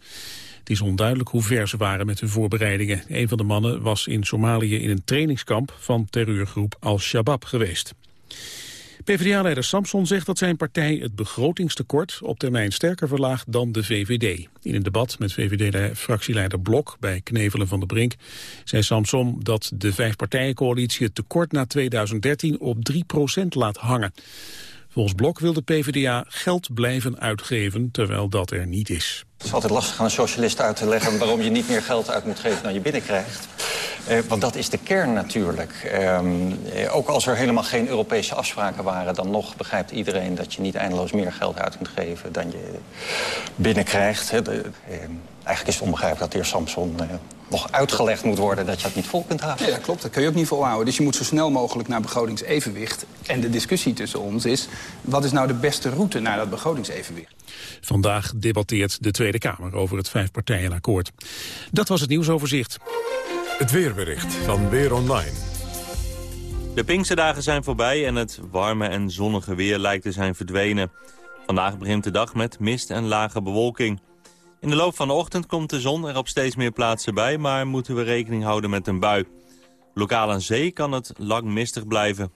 Het is onduidelijk hoe ver ze waren met hun voorbereidingen. Een van de mannen was in Somalië in een trainingskamp... van terreurgroep Al-Shabaab geweest. PvdA-leider Samson zegt dat zijn partij het begrotingstekort op termijn sterker verlaagt dan de VVD. In een debat met VVD-fractieleider Blok bij Knevelen van de Brink zei Samson dat de vijfpartijencoalitie het tekort na 2013 op 3% laat hangen. Volgens Blok wil de PvdA geld blijven uitgeven, terwijl dat er niet is. Het is altijd lastig aan een socialist uit te leggen waarom je niet meer geld uit moet geven dan je binnenkrijgt. Eh, want dat is de kern natuurlijk. Ehm, eh, ook als er helemaal geen Europese afspraken waren... dan nog begrijpt iedereen dat je niet eindeloos meer geld uit kunt geven... dan je binnenkrijgt. Eh, eigenlijk is het onbegrijpelijk dat de heer Samson... Eh, nog uitgelegd moet worden dat je dat niet vol kunt houden. Ja, dat klopt. Dat kun je ook niet volhouden. Dus je moet zo snel mogelijk naar begrotingsevenwicht. En de discussie tussen ons is... wat is nou de beste route naar dat begrotingsevenwicht? Vandaag debatteert de Tweede Kamer over het vijfpartijenakkoord. Dat was het nieuwsoverzicht. Het weerbericht van Weer Online. De Pinksterdagen zijn voorbij en het warme en zonnige weer lijkt te zijn verdwenen. Vandaag begint de dag met mist en lage bewolking. In de loop van de ochtend komt de zon er op steeds meer plaatsen bij... maar moeten we rekening houden met een bui. Lokaal aan zee kan het lang mistig blijven.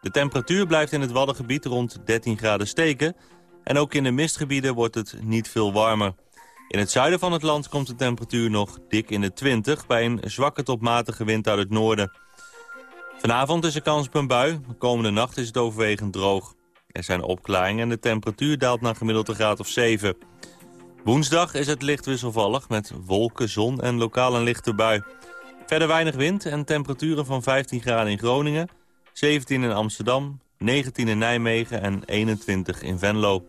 De temperatuur blijft in het Waddengebied rond 13 graden steken... en ook in de mistgebieden wordt het niet veel warmer. In het zuiden van het land komt de temperatuur nog dik in de 20... bij een zwakke tot matige wind uit het noorden. Vanavond is er kans op een bui. De komende nacht is het overwegend droog. Er zijn opklaringen en de temperatuur daalt naar gemiddeld een graad of 7. Woensdag is het licht wisselvallig met wolken, zon en lokaal een lichte bui. Verder weinig wind en temperaturen van 15 graden in Groningen... 17 in Amsterdam, 19 in Nijmegen en 21 in Venlo.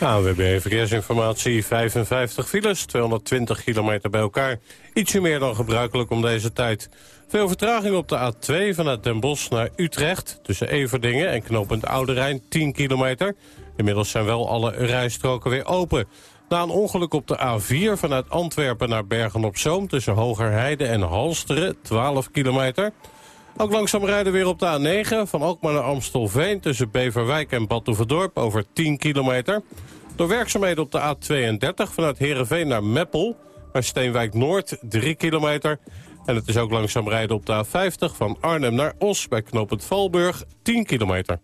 AWB Verkeersinformatie, 55 files, 220 kilometer bij elkaar. Ietsje meer dan gebruikelijk om deze tijd. Veel vertraging op de A2 vanuit Den Bosch naar Utrecht... tussen Everdingen en knooppunt Oude Rijn, 10 kilometer. Inmiddels zijn wel alle rijstroken weer open. Na een ongeluk op de A4 vanuit Antwerpen naar Bergen-op-Zoom... tussen Hogerheide en Halsteren, 12 kilometer... Ook langzaam rijden weer op de A9 van Alkmaar naar Amstelveen... tussen Beverwijk en Badhoevedorp over 10 kilometer. Door werkzaamheden op de A32 vanuit Heerenveen naar Meppel... bij Steenwijk Noord 3 kilometer. En het is ook langzaam rijden op de A50 van Arnhem naar Os... bij knooppunt Valburg 10 kilometer.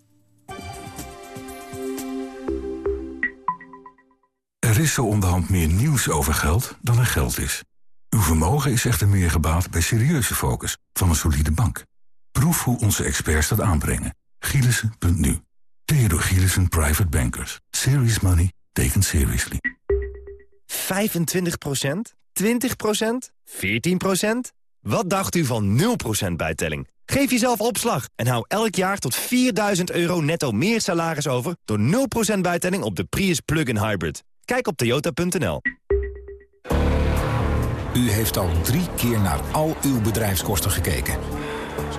Er is zo onderhand meer nieuws over geld dan er geld is. Uw vermogen is echter meer gebaat bij serieuze focus van een solide bank. Proef hoe onze experts dat aanbrengen. Gielissen.nu. Theodor Gielissen Private Bankers. Serious money taken seriously. 25% 20% 14% Wat dacht u van 0% bijtelling? Geef jezelf opslag en hou elk jaar tot 4000 euro netto meer salaris over... door 0% bijtelling op de Prius Plug-in Hybrid. Kijk op toyota.nl. U heeft al drie keer naar al uw bedrijfskosten gekeken.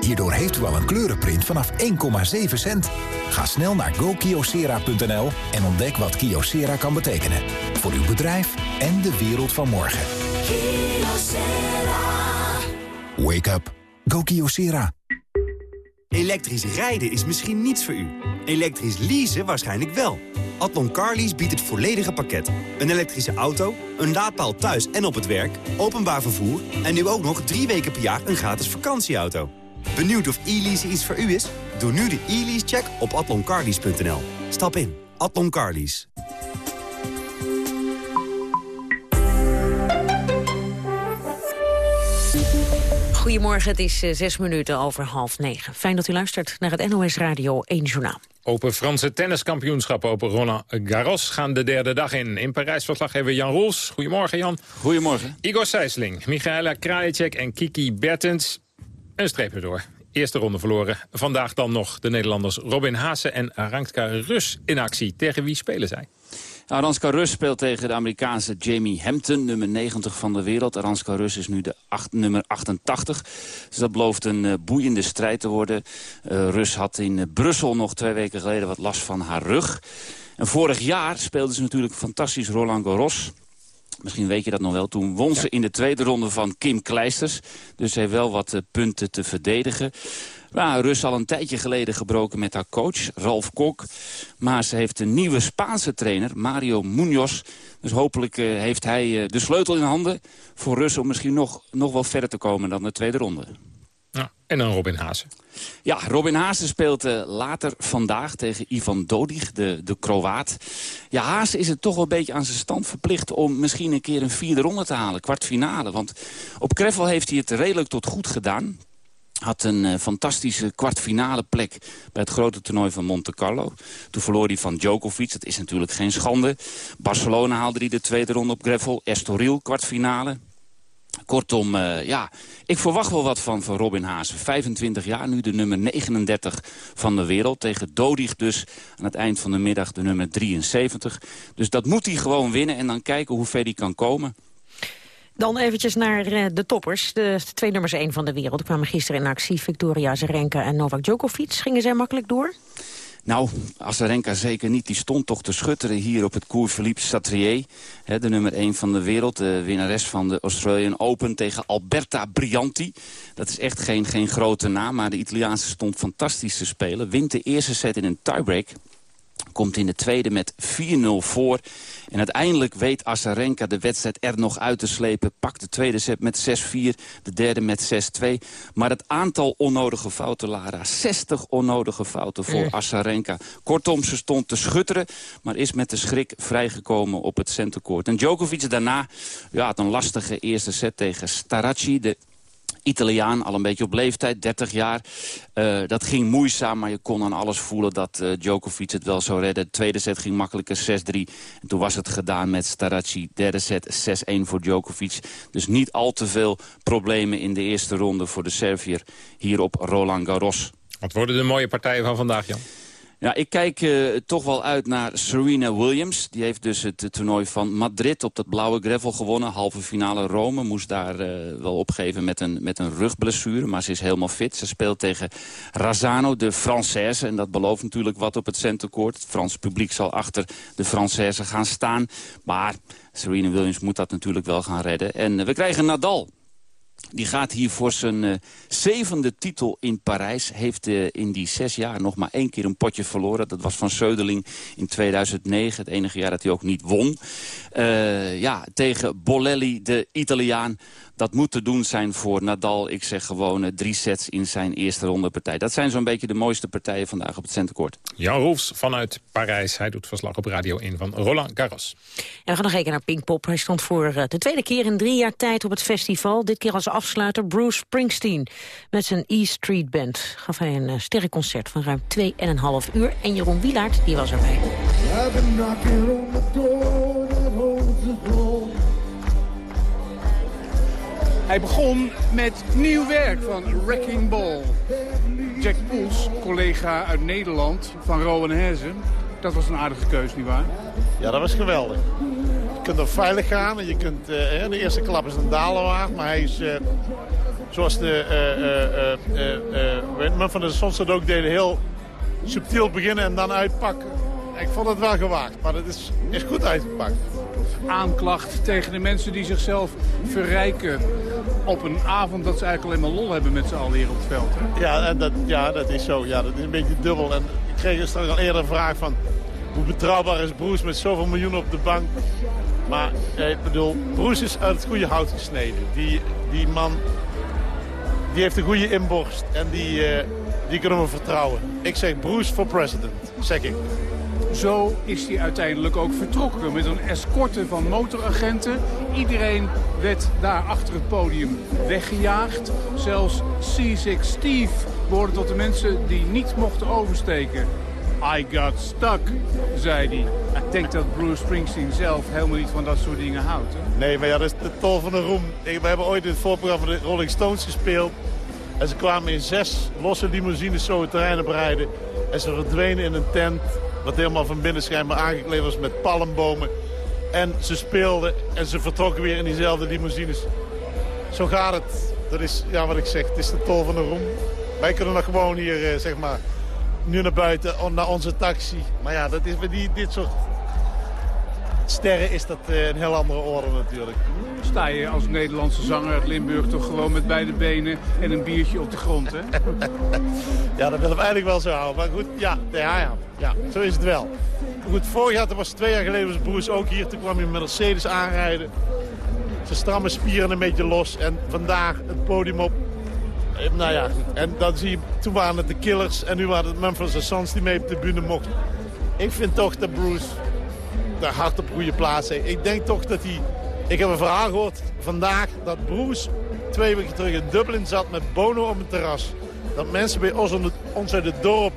Hierdoor heeft u al een kleurenprint vanaf 1,7 cent. Ga snel naar gokyocera.nl en ontdek wat Kyocera kan betekenen. Voor uw bedrijf en de wereld van morgen. Wake up. Go Kyocera. Elektrisch rijden is misschien niets voor u. Elektrisch leasen waarschijnlijk wel. Adlon Carlease biedt het volledige pakket. Een elektrische auto, een laadpaal thuis en op het werk, openbaar vervoer... en nu ook nog drie weken per jaar een gratis vakantieauto. Benieuwd of e-lease iets voor u is? Doe nu de e-lease-check op atloncarlease.nl. Stap in. Atlon Carlease. Goedemorgen, het is eh, zes minuten over half negen. Fijn dat u luistert naar het NOS Radio 1 Journaal. Open Franse tenniskampioenschap Open Roland Garros gaan de derde dag in. In Parijs verslaggever Jan Roels. Goedemorgen Jan. Goedemorgen. Igor Sijsling, Michaela Krajicek en Kiki Bertens. Een streep erdoor. Eerste ronde verloren. Vandaag dan nog de Nederlanders Robin Haase en Aranka Rus in actie. Tegen wie spelen zij? Aranska Rus speelt tegen de Amerikaanse Jamie Hampton, nummer 90 van de wereld. Aranska Rus is nu de acht, nummer 88. Dus dat belooft een uh, boeiende strijd te worden. Uh, Rus had in uh, Brussel nog twee weken geleden wat last van haar rug. En vorig jaar speelde ze natuurlijk fantastisch Roland Garros. Misschien weet je dat nog wel. Toen won ze in de tweede ronde van Kim Kleisters. Dus ze heeft wel wat punten te verdedigen. Nou, Rus al een tijdje geleden gebroken met haar coach, Ralf Kok. Maar ze heeft een nieuwe Spaanse trainer, Mario Munoz. Dus hopelijk uh, heeft hij uh, de sleutel in handen voor Rus... om misschien nog, nog wel verder te komen dan de tweede ronde. Ja, en dan Robin Haase. Ja, Robin Haase speelt uh, later vandaag tegen Ivan Dodig, de, de Kroaat. Ja, Haase is het toch wel een beetje aan zijn stand verplicht... om misschien een keer een vierde ronde te halen, kwartfinale. Want op Kreffel heeft hij het redelijk tot goed gedaan had een uh, fantastische kwartfinale plek bij het grote toernooi van Monte Carlo. Toen verloor hij van Djokovic, dat is natuurlijk geen schande. Barcelona haalde hij de tweede ronde op Greffel. Estoril, kwartfinale. Kortom, uh, ja, ik verwacht wel wat van, van Robin Haase. 25 jaar, nu de nummer 39 van de wereld. Tegen Dodig dus aan het eind van de middag de nummer 73. Dus dat moet hij gewoon winnen en dan kijken hoe ver hij kan komen. Dan eventjes naar uh, de toppers. De twee nummers één van de wereld kwamen gisteren in actie. Victoria Zarenka en Novak Djokovic. Gingen zij makkelijk door? Nou, Azarenka zeker niet. Die stond toch te schutteren hier op het Cours Philippe Satrier. De nummer 1 van de wereld. De winnares van de Australian Open tegen Alberta Brianti. Dat is echt geen, geen grote naam, maar de Italiaanse stond fantastisch te spelen. Wint de eerste set in een tiebreak. Komt in de tweede met 4-0 voor. En uiteindelijk weet Azarenka de wedstrijd er nog uit te slepen. Pakt de tweede set met 6-4, de derde met 6-2. Maar het aantal onnodige fouten, Lara. 60 onnodige fouten voor mm. Azarenka. Kortom, ze stond te schutteren, maar is met de schrik vrijgekomen op het centercourt. En Djokovic daarna ja, had een lastige eerste set tegen Staracci, de Italiaan, al een beetje op leeftijd, 30 jaar. Uh, dat ging moeizaam, maar je kon aan alles voelen dat uh, Djokovic het wel zou redden. De tweede set ging makkelijker 6-3. En toen was het gedaan met Staracci. Derde set 6-1 voor Djokovic. Dus niet al te veel problemen in de eerste ronde voor de Servier hier op Roland Garros. Wat worden de mooie partijen van vandaag, Jan? Ja, ik kijk uh, toch wel uit naar Serena Williams. Die heeft dus het toernooi van Madrid op dat blauwe gravel gewonnen. Halve finale Rome. Moest daar uh, wel opgeven met een, met een rugblessure. Maar ze is helemaal fit. Ze speelt tegen Razano, de Française. En dat belooft natuurlijk wat op het centercourt. Het Franse publiek zal achter de Française gaan staan. Maar Serena Williams moet dat natuurlijk wel gaan redden. En uh, we krijgen Nadal. Die gaat hier voor zijn uh, zevende titel in Parijs. Heeft uh, in die zes jaar nog maar één keer een potje verloren. Dat was van Söderling in 2009. Het enige jaar dat hij ook niet won. Uh, ja, tegen Bolelli, de Italiaan. Dat moet te doen zijn voor Nadal. Ik zeg gewoon uh, drie sets in zijn eerste ronde partij. Dat zijn zo'n beetje de mooiste partijen vandaag op het centenkort. Jan Roels vanuit Parijs. Hij doet verslag op Radio 1 van Roland Garros. En we gaan nog even naar Pinkpop. Hij stond voor uh, de tweede keer in drie jaar tijd op het festival. Dit keer als afsluiter Bruce Springsteen. Met zijn E Street Band gaf hij een uh, sterrenconcert van ruim 2,5 uur. En Jeroen Wielaert, die was erbij. Hij begon met nieuw werk van Wrecking Ball. Jack Poels, collega uit Nederland van Rowan Hezen. Dat was een aardige keus, nietwaar? Ja, dat was geweldig. Je kunt er veilig gaan en je kunt... Uh, de eerste klap is een dalenwaard, maar hij is... Uh, zoals de uh, van de Sons dat ook deden, heel subtiel beginnen en dan uitpakken. Ik vond het wel gewaagd, maar het is, is goed uitgepakt aanklacht tegen de mensen die zichzelf verrijken op een avond dat ze eigenlijk alleen maar lol hebben met z'n allen hier op het veld. Ja, en dat, ja, dat is zo. Ja, dat is een beetje dubbel. En ik kreeg straks al eerder een vraag van hoe betrouwbaar is Bruce met zoveel miljoenen op de bank. Maar eh, ik bedoel, Bruce is uit het goede hout gesneden. Die, die man die heeft een goede inborst en die, uh, die kunnen we vertrouwen. Ik zeg Bruce for president, zeg ik. Zo is hij uiteindelijk ook vertrokken met een escorte van motoragenten. Iedereen werd daar achter het podium weggejaagd. Zelfs Seasick Steve behoorde tot de mensen die niet mochten oversteken. I got stuck, zei hij. Ik denk dat Bruce Springsteen zelf helemaal niet van dat soort dingen houdt. Nee, maar ja, dat is de tol van de roem. We hebben ooit in het voorprogramma van de Rolling Stones gespeeld. En ze kwamen in zes losse limousines zo het terrein. En ze verdwenen in een tent wat helemaal van binnen schijnbaar aangekleed was met palmbomen. En ze speelden en ze vertrokken weer in diezelfde limousines. Zo gaat het. Dat is ja, wat ik zeg, het is de tol van de roem. Wij kunnen nog gewoon hier, eh, zeg maar, nu naar buiten, naar onze taxi. Maar ja, dat is bij die, dit soort sterren is dat eh, een heel andere orde natuurlijk. Sta je als Nederlandse zanger uit Limburg toch gewoon met beide benen en een biertje op de grond, hè? ja, dat willen we eigenlijk wel zo houden. Maar goed, ja, ja, ja, ja zo is het wel. Goed, vorig jaar, dat was twee jaar geleden, was Broes ook hier. Toen kwam hij met Mercedes aanrijden. Zijn stramme spieren een beetje los. En vandaag het podium op. Eh, nou ja, en dan zie je, toen waren het de Killers en nu waren het Memphis Sons die mee op de bühne mochten. Ik vind toch dat Bruce daar hard op goede plaats is. Ik denk toch dat hij... Ik heb een verhaal gehoord vandaag dat Bruce twee weken terug in Dublin zat met Bono op het terras. Dat mensen bij ons, ons uit het dorp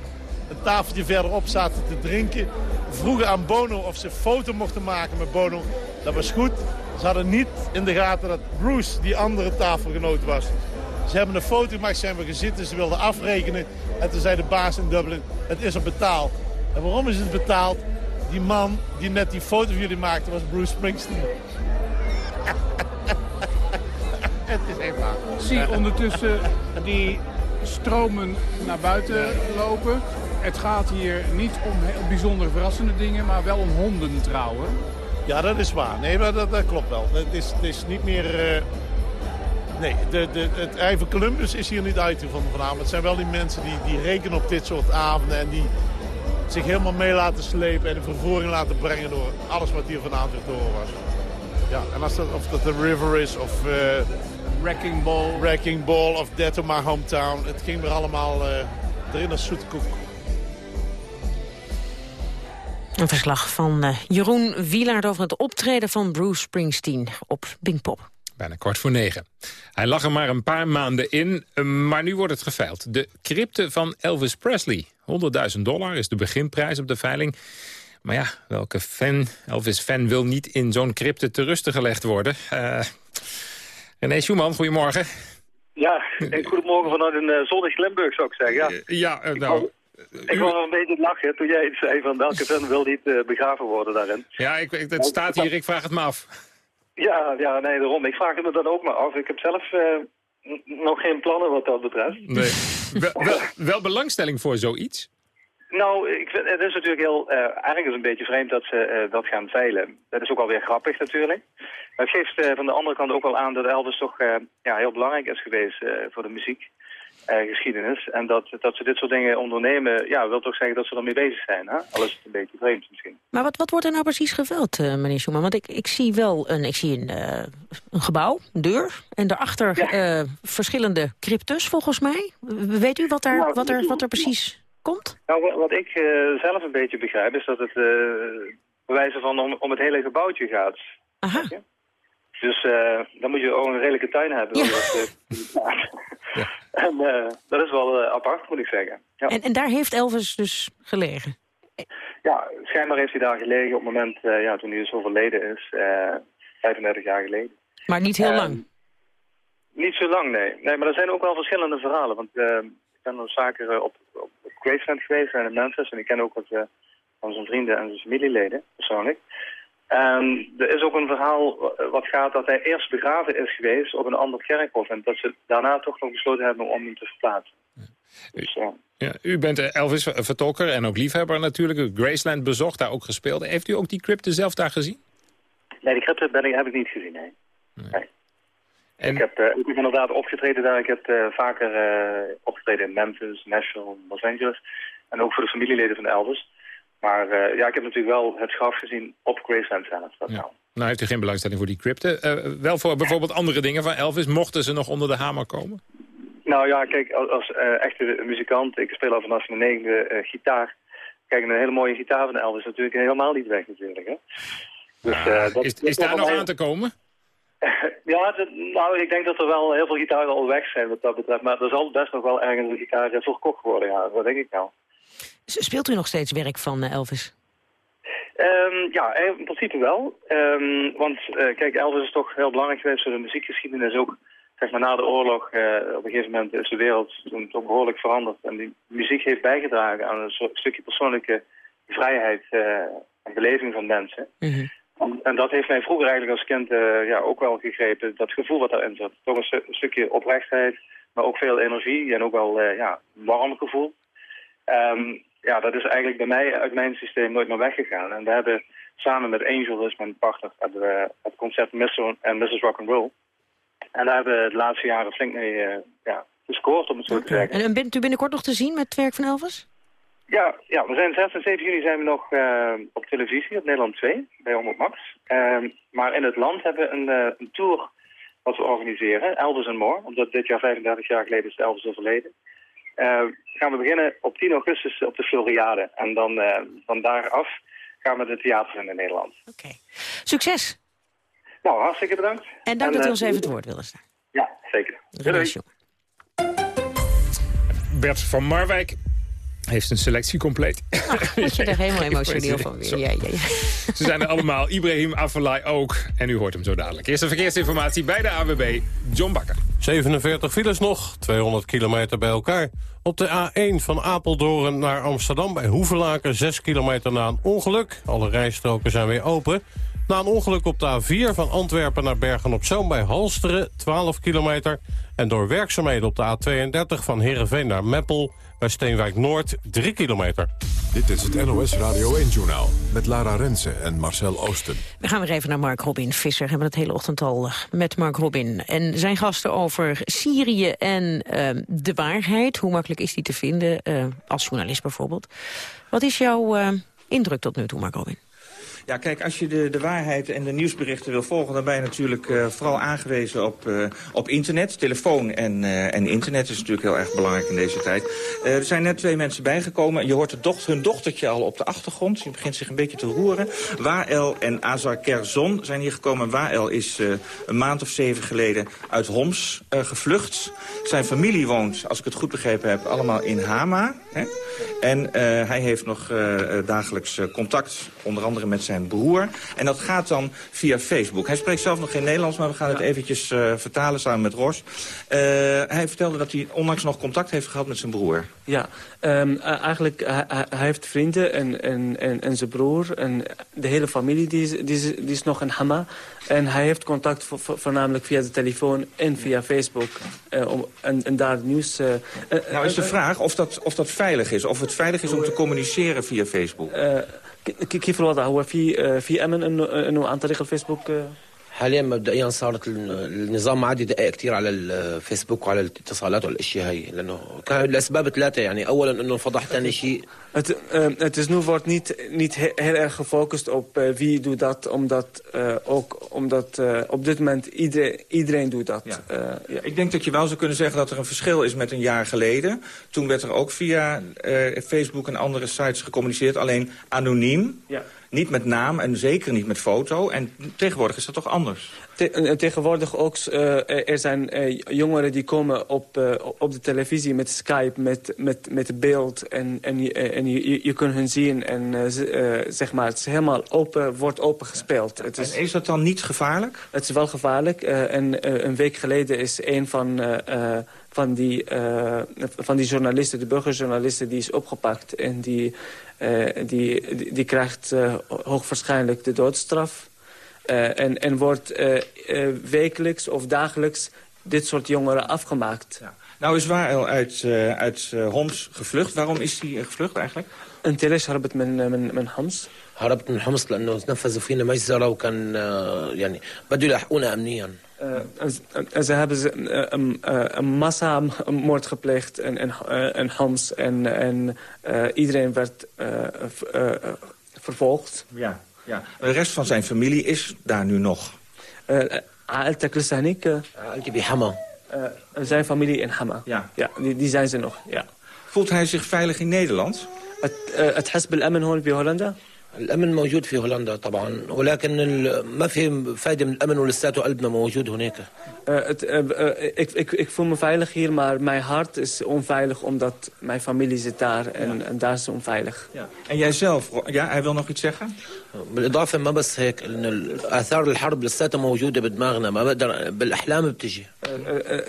een tafeltje verderop zaten te drinken. Vroegen aan Bono of ze een foto mochten maken met Bono. Dat was goed. Ze hadden niet in de gaten dat Bruce die andere tafelgenoot was. Ze hebben een foto gemaakt, zijn we gezitten, ze wilden afrekenen. En toen zei de baas in Dublin, het is al betaald. En waarom is het betaald? Die man die net die foto van jullie maakte was Bruce Springsteen. het is echt waar. Zie ondertussen die stromen naar buiten lopen. Het gaat hier niet om heel bijzonder verrassende dingen, maar wel om honden trouwen. Ja, dat is waar. Nee, maar dat, dat klopt wel. Het is, het is niet meer... Uh... Nee, de, de, het ei van Columbus is hier niet uitgevonden vanavond. Het zijn wel die mensen die, die rekenen op dit soort avonden en die zich helemaal mee laten slepen en de vervoering laten brengen door alles wat hier vanavond door was. Ja, en als dat, of dat de River is of... Uh, Wrecking Ball. Wrecking Ball of Dead to My Hometown. Het ging er allemaal uh, erin als zoete koek. Een verslag van uh, Jeroen Wielaard over het optreden van Bruce Springsteen op Pinkpop. Bijna kwart voor negen. Hij lag er maar een paar maanden in, maar nu wordt het geveild. De crypte van Elvis Presley. 100.000 dollar is de beginprijs op de veiling. Maar ja, welke fan, Elvis-fan wil niet in zo'n crypte te rusten gelegd worden? Uh, René Schumann, goedemorgen. Ja, en goedemorgen vanuit een uh, zonnig Limburg zou ik zeggen. Ja, ja uh, nou... Ik was een beetje lachen toen jij zei van welke fan wil niet begraven worden daarin. Ja, ik, staat hier, ik vraag het me af. Ja, ja, nee, daarom. Ik vraag me dan ook maar af. Ik heb zelf nog geen plannen wat dat betreft. Nee. wel, wel, wel, belangstelling voor zoiets? Nou, ik vind, het is natuurlijk heel, uh, eigenlijk is een beetje vreemd dat ze uh, dat gaan veilen. Dat is ook alweer grappig natuurlijk. Maar het geeft uh, van de andere kant ook wel aan dat Elvis toch ja, heel belangrijk is geweest voor de muziek. Eh, geschiedenis. En dat, dat ze dit soort dingen ondernemen, ja, wil toch zeggen dat ze ermee bezig zijn. Hè? Al is het een beetje vreemd misschien. Maar wat, wat wordt er nou precies geveld, uh, meneer Schumann? Want ik, ik zie wel een, ik zie een, uh, een gebouw, een deur... en daarachter ja. verschillende cryptus, volgens mij. Weet u wat, daar, nou, wat, er, wat er precies komt? Nou, wat ik zelf een beetje begrijp... is dat het bewijzen van om, om het hele gebouwtje gaat. Aha. Dus uh, dan moet je ook een redelijke tuin hebben. Ja. Dat, ja. En uh, dat is wel apart, moet ik zeggen. Ja. En, en daar heeft Elvis dus gelegen? Ja, schijnbaar heeft hij daar gelegen op het moment ja, toen hij dus overleden is. 35 jaar geleden. Maar niet heel lang? Niet zo lang, nee. nee. Maar er zijn ook wel verschillende verhalen. Want ik ben nog vaker op, op, op Graceland geweest en in Memphis. En ik ken ook wat van zijn vrienden en zijn familieleden, persoonlijk. En er is ook een verhaal wat gaat dat hij eerst begraven is geweest op een ander kerkhof. En dat ze daarna toch nog besloten hebben om hem te verplaatsen. Dus, ja. Ja, u bent Elvis-vertolker en ook liefhebber natuurlijk. Graceland bezocht, daar ook gespeeld. Heeft u ook die crypte zelf daar gezien? Nee, die crypte ben ik, heb ik niet gezien, nee. nee. En... Ik, heb, uh, ik heb inderdaad opgetreden daar. Ik heb uh, vaker uh, opgetreden in Memphis, Nashville, Los Angeles. En ook voor de familieleden van Elvis. Maar uh, ja, ik heb natuurlijk wel het graf gezien op Graceland zelf. Dat ja. Nou heeft u geen belangstelling voor die crypte. Uh, wel voor bijvoorbeeld andere dingen van Elvis. Mochten ze nog onder de hamer komen? Nou ja, kijk, als, als uh, echte muzikant, ik speel al vanaf mijn negende gitaar. Kijk, een hele mooie gitaar van Elvis is natuurlijk helemaal niet weg natuurlijk. Hè? Dus, ja, dat, is, is daar nog aan te komen? ja, dat, nou, ik denk dat er wel heel veel gitaren al weg zijn wat dat betreft. Maar er zal best nog wel ergens een gitaar verkocht worden, ja. Dat denk ik nou. Speelt u nog steeds werk van eh, Elvis? Um, ja, in principe wel. Um, want uh, kijk, Elvis is toch heel belangrijk geweest voor de muziekgeschiedenis. Ook zeg maar, na de oorlog, uh, op een gegeven moment is de wereld toen toch behoorlijk veranderd. En die muziek heeft bijgedragen aan een stukje persoonlijke vrijheid uh, en beleving van mensen. Mm -hmm. En dat heeft mij vroeger eigenlijk als kind ja, ook wel gegrepen, dat gevoel wat daarin zat. Toch een, een, stukje oprechtheid, maar ook veel energie en ook wel ja, warm gevoel. Um, ja, dat is eigenlijk bij mij uit mijn systeem nooit meer weggegaan. En we hebben samen met Angel, dus mijn partner, hebben we het concert Mr. en Mrs. Rock'n'Roll. En daar hebben we de laatste jaren flink mee uh, ja, gescoord, om het zo te zeggen. En bent u binnenkort nog te zien met het werk van Elvis? Ja, ja we zijn 6 en 7 juni zijn we nog uh, op televisie op Nederland 2, bij Omroep Max. Uh, maar in het land hebben we een, uh, een tour wat we organiseren, Elvis and More. Omdat dit jaar 35 jaar geleden is Elvis overleden. Uh, gaan we beginnen op 10 augustus op de Floriade. En dan uh, van daaraf gaan we de theaters in Nederland. Oké. Okay. Succes! Nou, hartstikke bedankt. En dank en, dat u ons even het woord wilde staan. Ja, zeker. Doei. Bert van Marwijk heeft een selectie compleet. Ach, word je er helemaal emotioneel van weer. Ja, ja, ja. Ze zijn er allemaal. Ibrahim Afellay ook. En u hoort hem zo dadelijk. Eerste verkeersinformatie bij de AWB, John Bakker. 47 files nog, 200 kilometer bij elkaar. Op de A1 van Apeldoorn naar Amsterdam bij Hoevelaken... 6 kilometer na een ongeluk. Alle rijstroken zijn weer open. Na een ongeluk op de A4 van Antwerpen naar Bergen-op-Zoom bij Halsteren... 12 kilometer. En door werkzaamheden op de A32 van Heerenveen naar Meppel... bij Steenwijk Noord 3 kilometer. Dit is het NOS Radio 1-journaal met Lara Rensen en Marcel Oosten. We gaan weer even naar Mark Robin Visser. We hebben het hele ochtend al met Mark Robin. En zijn gasten over Syrië en uh, de waarheid. Hoe makkelijk is die te vinden, uh, als journalist bijvoorbeeld. Wat is jouw uh, indruk tot nu toe, Mark Robin? Ja, kijk, als je de, de waarheid en de nieuwsberichten wil volgen... dan ben je natuurlijk uh, vooral aangewezen op, uh, op internet. Telefoon en, uh, en internet is natuurlijk heel erg belangrijk in deze tijd. er zijn net twee mensen bijgekomen. Je hoort de hun dochtertje al op de achtergrond. Die begint zich een beetje te roeren. Wael en Azar Kerzon zijn hier gekomen. Wael is een maand of zeven geleden uit Homs gevlucht. Zijn familie woont, als ik het goed begrepen heb, allemaal in Hama. Hè? En hij heeft nog dagelijks contact, onder andere met zijn broer. En dat gaat dan via Facebook. Hij spreekt zelf nog geen Nederlands, maar we gaan het eventjes uh, vertalen samen met Ros. Uh, hij vertelde dat hij onlangs nog contact heeft gehad met zijn broer. Ja, um, eigenlijk hij, hij, heeft vrienden en, en, en, en, zijn broer. En de hele familie die is, die is, die is nog in Hama. En hij heeft contact vo voornamelijk via de telefoon en via Facebook. Uh, om, en, en, daar het nieuws... Uh, nou is de vraag of dat, of dat veilig is. Of het veilig is om te communiceren via Facebook. كيف الوضع؟ هو في في امن إنه إنه عن طريق الفيسبوك حاليا مبدئيا صارت النظام ما عاد يدقق كثير على الفيسبوك وعلى الاتصالات والاشياء هي لانه كان الاسباب ثلاثه يعني اولا انه انفضح ثاني شيء Het, uh, het is nu wordt niet, niet heel erg gefocust op uh, wie doet dat, omdat, uh, ook, omdat op dit moment iedereen, iedereen doet dat. Ja. ja. Ik denk dat je wel zou kunnen zeggen dat er een verschil is met een jaar geleden. Toen werd er ook via Facebook en andere sites gecommuniceerd, alleen anoniem. Ja. Niet met naam en zeker niet met foto. En tegenwoordig is dat toch anders? Te tegenwoordig ook, uh, er zijn uh, jongeren die komen op, uh, op de televisie met Skype, met, met, met beeld. En, en, en je, je kunt hun zien en zeg maar, het is helemaal open, wordt open gespeeld. Ja. Het is, en is dat dan niet gevaarlijk? Het is wel gevaarlijk. en een week geleden is een van van die, uh, van die journalisten, de burgerjournalisten, die is opgepakt. En die, uh, die, die, die, krijgt uh, hoogwaarschijnlijk de doodstraf. en, en wordt wekelijks of dagelijks dit soort jongeren afgemaakt. Ja. Nou is Wael uit, uit Homs gevlucht. Waarom is hij gevlucht eigenlijk? انت ليش هربت من من من حمص؟ هربت من حمص لانه نفذوا فينا مجزره وكان يعني بده يلحقونا امنيا uh, ze hebben ze, uh, een massamoord gepleegd in, in, in Homs. En, en iedereen werd vervolgd. Ja, ja. De rest van zijn familie is daar nu nog. عائلتك لسه هنيك؟ عائلتي بحما. Zijn familie in Hama. Ja. ja die, die zijn ze nog, ja. Voelt hij zich veilig in Nederland? تحس بالأمن هون بهولندا؟ الامن موجود في هولندا طبعا ولكن ما في فايده من الامن ولساته قلبنا موجود هناك Uh, het, uh, uh, ik, ik, ik voel me veilig hier, maar mijn hart is onveilig omdat mijn familie zit daar en, ja. en daar is het onveilig. Ja. En jij zelf, ja, hij wil nog iets zeggen? بالاضافه ما بس هيك ان اثار الحرب لساتها موجوده بدماغنا ما بقدر بالاحلام بتجي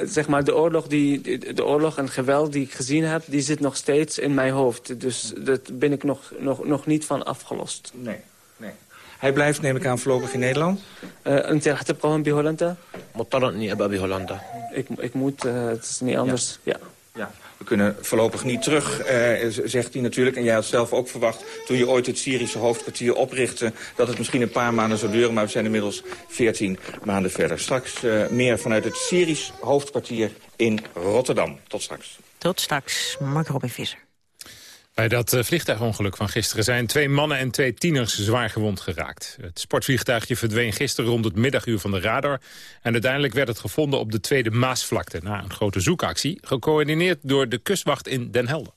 zeg maar de oorlog die de oorlog en geweld die ik gezien heb die zit nog steeds in mijn hoofd dus dat ben ik nog nog nog niet van afgelost nee nee hij blijft, neem ik aan, voorlopig in Nederland? انت رح تبقى هون بهولندا؟ مضطر اني ابقى بهولندا. Ik, ik moet, uh, het is niet anders. Ja. ja. ja. We kunnen voorlopig niet terug, uh, zegt hij natuurlijk. En jij had zelf ook verwacht, toen je ooit het Syrische hoofdkwartier oprichtte... dat het misschien een paar maanden zou duren, maar we zijn inmiddels 14 maanden verder. Straks uh, meer vanuit het Syrisch hoofdkwartier in Rotterdam. Tot straks. Tot straks, Mark Robin Visser. Bij dat vliegtuigongeluk van gisteren zijn twee mannen en twee tieners zwaar gewond geraakt. Het sportvliegtuigje verdween gisteren rond het middaguur van de radar. En uiteindelijk werd het gevonden op de Tweede Maasvlakte... na een grote zoekactie, gecoördineerd door de kustwacht in Den Helder.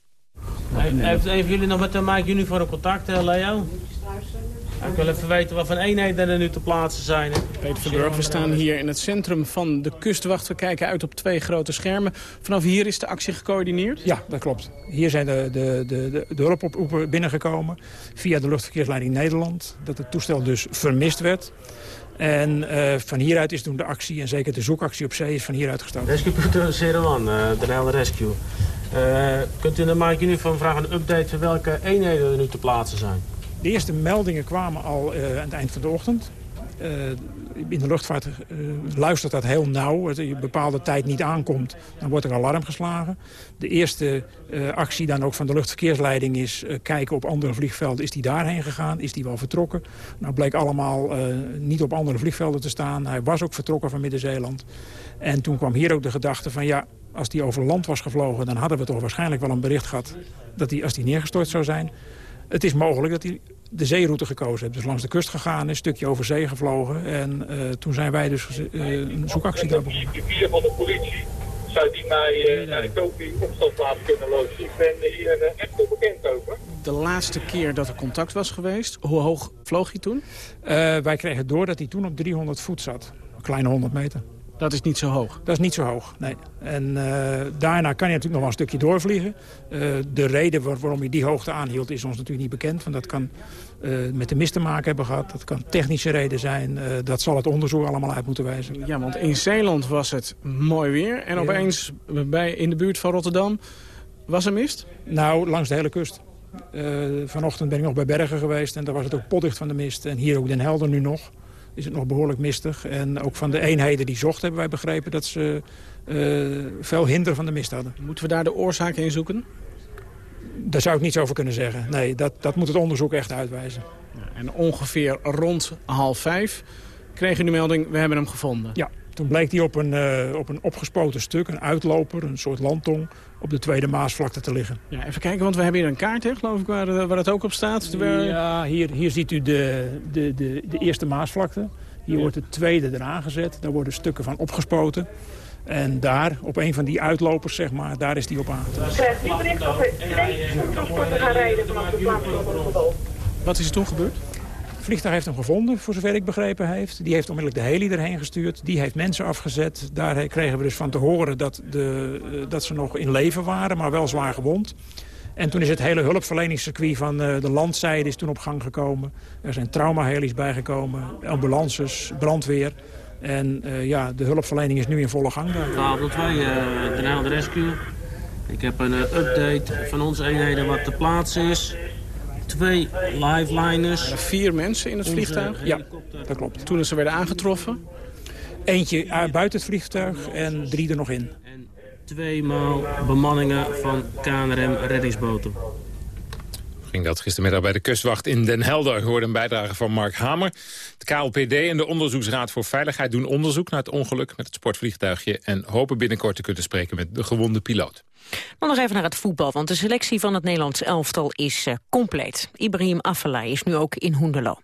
Heeft een van jullie nog met de Mike Uniform contact, Leo? Ik wil even weten wat voor eenheden er nu te plaatsen zijn. Peter Verburg, we staan hier in het centrum van de kustwacht. We kijken uit op twee grote schermen. Vanaf hier is de actie gecoördineerd? Ja, dat klopt. Hier zijn de, de, de, de hulpoproepen binnengekomen via de luchtverkeersleiding Nederland. Dat het toestel dus vermist werd. En uh, van hieruit is toen de actie, en zeker de zoekactie op zee, is van hieruit gestart. Rescue Puerto uh, de Nijl Rescue. Uh, kunt u de Mike Uniform vragen een update van welke eenheden er nu te plaatsen zijn? De eerste meldingen kwamen al uh, aan het eind van de ochtend. Uh, in de luchtvaart uh, luistert dat heel nauw. Als je een bepaalde tijd niet aankomt, dan wordt er alarm geslagen. De eerste actie dan ook van de luchtverkeersleiding is kijken op andere vliegvelden. Is die daarheen gegaan? Is die wel vertrokken? Nou bleek allemaal niet op andere vliegvelden te staan. Hij was ook vertrokken van Midden-Zeeland. En toen kwam hier ook de gedachte van ja, als die over land was gevlogen... dan hadden we toch waarschijnlijk wel een bericht gehad dat hij als die neergestort zou zijn... Het is mogelijk dat hij de zeeroute gekozen heeft. Dus langs de kust gegaan is, een stukje over zee gevlogen. En uh, toen zijn wij dus uh, een zoekactie daar begonnen. De van de politie zou die mij uh, naar de Kopi opstapplaats kunnen loodsen. Ik ben hier echt onbekend over. De laatste keer dat er contact was geweest, hoe hoog vloog hij toen? wij kregen door dat hij toen op 300 voet zat. Een kleine 100 meter. Dat is niet zo hoog? Dat is niet zo hoog, nee. En uh, daarna kan je natuurlijk nog wel een stukje doorvliegen. Uh, de reden waar, waarom je die hoogte aanhield is ons natuurlijk niet bekend. Want dat kan uh, met de mist te maken hebben gehad. Dat kan technische reden zijn. dat zal het onderzoek allemaal uit moeten wijzen. Ja, want in Zeeland was het mooi weer. En opeens bij, in de buurt van Rotterdam was er mist? Nou, langs de hele kust. vanochtend ben ik nog bij Bergen geweest. En daar was het ook potdicht van de mist. En hier ook Den Helder nu nog is het nog behoorlijk mistig. En ook van de eenheden die zochten hebben wij begrepen dat ze uh, veel hinder van de mist hadden. Moeten we daar de oorzaken in zoeken? Daar zou ik niets over kunnen zeggen. Nee, dat, dat moet het onderzoek echt uitwijzen. Ja, en ongeveer rond half vijf kreeg u de melding, we hebben hem gevonden. Ja, toen bleek hij op een, uh, op een opgespoten stuk, een uitloper, een soort landtong... op de Tweede Maasvlakte te liggen. Ja, even kijken, want we hebben hier een kaart, hè, geloof ik, waar, waar het ook op staat. Ja, hier, hier ziet u de, de, de, de eerste Maasvlakte. Hier wordt de tweede eraan gezet. Daar worden stukken van opgespoten. En daar, op een van die uitlopers, zeg maar, daar is die op aangetrokken. krijgt die bericht dat twee transporten gaan rijden vanaf de plaats van Wat is er toen gebeurd? Vliegtuig heeft hem gevonden, voor zover ik begrepen heeft. Die heeft onmiddellijk de heli erheen gestuurd. Die heeft mensen afgezet. Daar kregen we dus van te horen dat, de, dat ze nog in leven waren, maar wel zwaar gewond. En toen is het hele hulpverleningscircuit van eh, de landzijde is toen op gang gekomen. Er zijn traumaheli's bijgekomen, ambulances, brandweer. En uh, ja, de hulpverlening is nu in volle gang. Kabel 2, uh, de de Rescue. Ik heb een update van onze eenheden wat de plaats is. Twee liveliners. Vier mensen in het vliegtuig? Ja, dat klopt. Toen ze werden aangetroffen? Eentje buiten het vliegtuig en drie er nog in. En tweemaal bemanningen van KNRM reddingsboten ging dat gistermiddag bij de kustwacht in Den Helder. hoorde een bijdrage van Mark Hamer. De KLPD en de Onderzoeksraad voor Veiligheid doen onderzoek naar het ongeluk met het sportvliegtuigje... en hopen binnenkort te kunnen spreken met de gewonde piloot. Dan nog even naar het voetbal, want de selectie van het Nederlands elftal is uh, compleet. Ibrahim Afellay is nu ook in Hoendelo.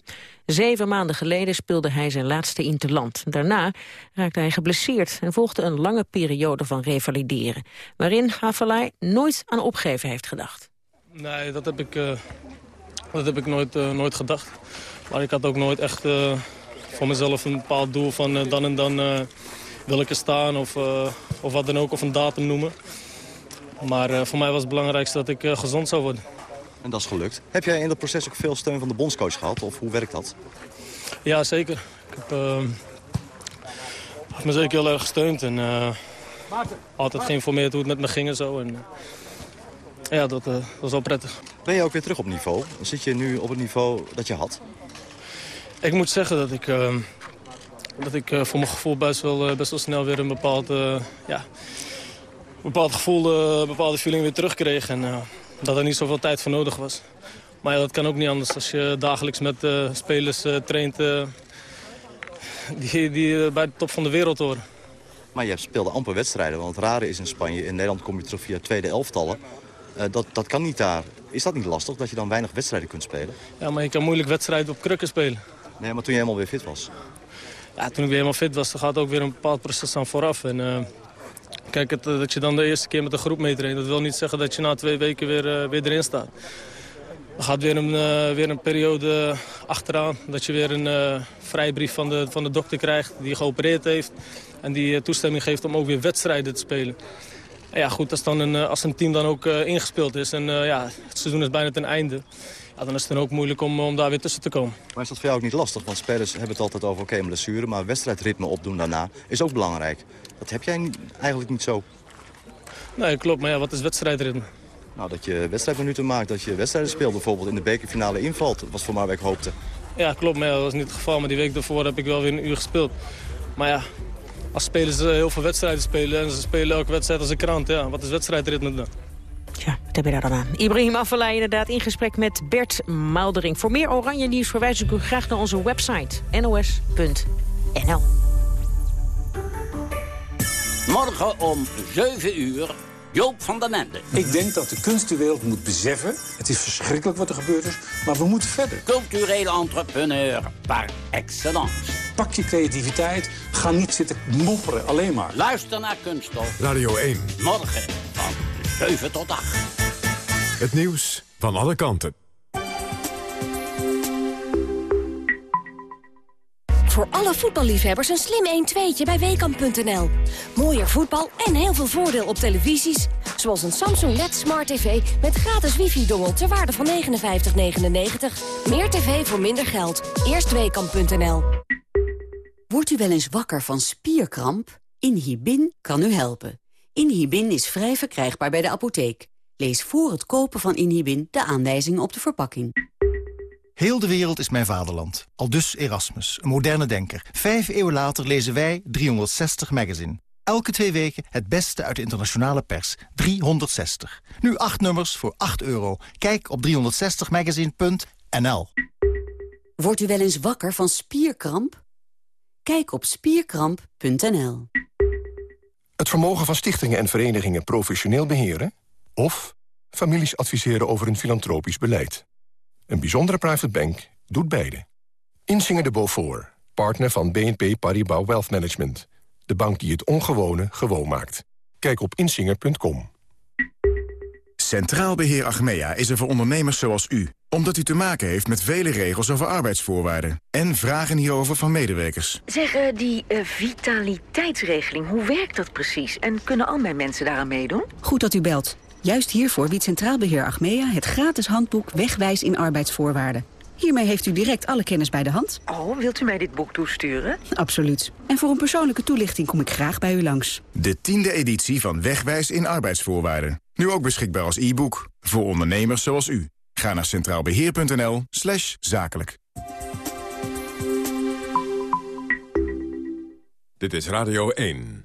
Zeven maanden geleden speelde hij zijn laatste interland. Daarna raakte hij geblesseerd en volgde een lange periode van revalideren... waarin Afellay nooit aan opgeven heeft gedacht. Nee, dat heb ik, uh, dat heb ik nooit, uh, nooit gedacht. Maar ik had ook nooit echt uh, voor mezelf een bepaald doel van dan en dan wil ik er staan of, of wat dan ook, of een datum noemen. Maar voor mij was het belangrijkste dat ik gezond zou worden. En dat is gelukt. Heb jij in dat proces ook veel steun van de bondscoach gehad? Of hoe werkt dat? Ja, zeker. Ik heb, me zeker heel erg gesteund. En altijd geïnformeerd hoe het met me ging en zo. En, ja, dat, uh, dat is wel prettig. Ben je ook weer terug op niveau? Zit je nu op het niveau dat je had? Ik moet zeggen dat ik, uh, dat ik uh, voor mijn gevoel best wel, best wel snel weer een bepaald, ja, bepaald gevoel, een bepaalde feeling weer terugkreeg. En dat er niet zoveel tijd voor nodig was. Maar ja, dat kan ook niet anders als je dagelijks met spelers traint die, die bij de top van de wereld horen. Maar je speelde amper wedstrijden, want het rare is in Spanje... in Nederland kom je terug via tweede elftallen. Uh, dat, dat kan niet daar. Is dat niet lastig, dat je dan weinig wedstrijden kunt spelen? Ja, maar je kan moeilijk wedstrijden op krukken spelen. Nee, maar toen je helemaal weer fit was? Ja, toen ik weer helemaal fit was, dan gaat ook weer een bepaald proces aan vooraf. En, uh, kijk, het, dat je dan de eerste keer met de groep meetraint... dat wil niet zeggen dat je na twee weken weer, uh, weer erin staat. Er gaat weer een, weer een periode achteraan. Dat je weer een vrijbrief van de, van de dokter krijgt die geopereerd heeft. En die toestemming geeft om ook weer wedstrijden te spelen ja, goed, als, dan een, eh, als een team dan ook uh, ingespeeld is en uh, ja, het seizoen is bijna ten einde... Ja, dan is het dan ook moeilijk om, om daar weer tussen te komen. Maar is dat voor jou ook niet lastig? Want spelers hebben het altijd over oké, okay, blessure... maar wedstrijdritme opdoen daarna is ook belangrijk. Dat heb jij eigenlijk niet zo. Nee, klopt. Maar ja, wat is wedstrijdritme? Nou, dat je wedstrijdminuten maakt, dat je wedstrijden speelt. Bijvoorbeeld in de bekerfinale invalt, was voor mij wat ik hoopte. Ja, klopt. Maar ja, dat was niet het geval. Maar die week daarvoor heb ik wel weer een uur gespeeld. Maar ja, als spelers eh, heel veel wedstrijden spelen en ze spelen elke wedstrijd als een krant, ja, wat is wedstrijdritme dan? Ja, wat heb je daar dan aan? Ibrahim Afellay inderdaad in gesprek met Bert Maldering. Voor meer oranje nieuws verwijs ik u graag naar onze website nos.nl. Morgen om 7 uur Joop van den Ende. Ik denk dat de kunstenwereld moet beseffen... het is verschrikkelijk wat er gebeurd is, maar we moeten verder. Culturele entrepreneur par excellence. Pak je creativiteit, ga niet zitten mopperen, alleen maar. Luister naar Kunststof. Radio 1. Morgen van 7 tot 8. Het nieuws van alle kanten. Voor alle voetballiefhebbers een slim 1-2'tje bij Weekamp.nl. Mooier voetbal en heel veel voordeel op televisies. Zoals een Samsung LED Smart TV met gratis wifi-dongel ter waarde van 59,99. Meer tv voor minder geld. Eerst Weekamp.nl. Wordt u wel eens wakker van spierkramp? Inhibin kan u helpen. Inhibin is vrij verkrijgbaar bij de apotheek. Lees voor het kopen van Inhibin de aanwijzingen op de verpakking. Heel de wereld is mijn vaderland. Al dus Erasmus, een moderne denker. Vijf eeuwen later lezen wij 360 Magazine. Elke twee weken het beste uit de internationale pers. 360. Nu acht nummers voor 8 euro. Kijk op 360magazine.nl Wordt u wel eens wakker van spierkramp? Kijk op spierkramp.nl. Het vermogen van stichtingen en verenigingen professioneel beheren... of families adviseren over een filantropisch beleid. Een bijzondere private bank doet beide. Insinger de Beaufort, partner van BNP Paribas Wealth Management. De bank die het ongewone gewoon maakt. Kijk op insinger.com. Centraal Beheer Achmea is er voor ondernemers zoals u. Omdat u te maken heeft met vele regels over arbeidsvoorwaarden. En vragen hierover van medewerkers. Zeg, eh, die eh, vitaliteitsregeling, hoe werkt dat precies? En kunnen al mijn mensen daaraan meedoen? Goed dat u belt. Juist hiervoor biedt Centraal Beheer Achmea het gratis handboek Wegwijs in arbeidsvoorwaarden. Hiermee heeft u direct alle kennis bij de hand. Oh, wilt u mij dit boek toesturen? Absoluut. En voor een persoonlijke toelichting kom ik graag bij u langs. De tiende editie van Wegwijs in arbeidsvoorwaarden. Nu ook beschikbaar als e-book. Voor ondernemers zoals u. Ga naar centraalbeheer.nl slash zakelijk. Dit is Radio 1.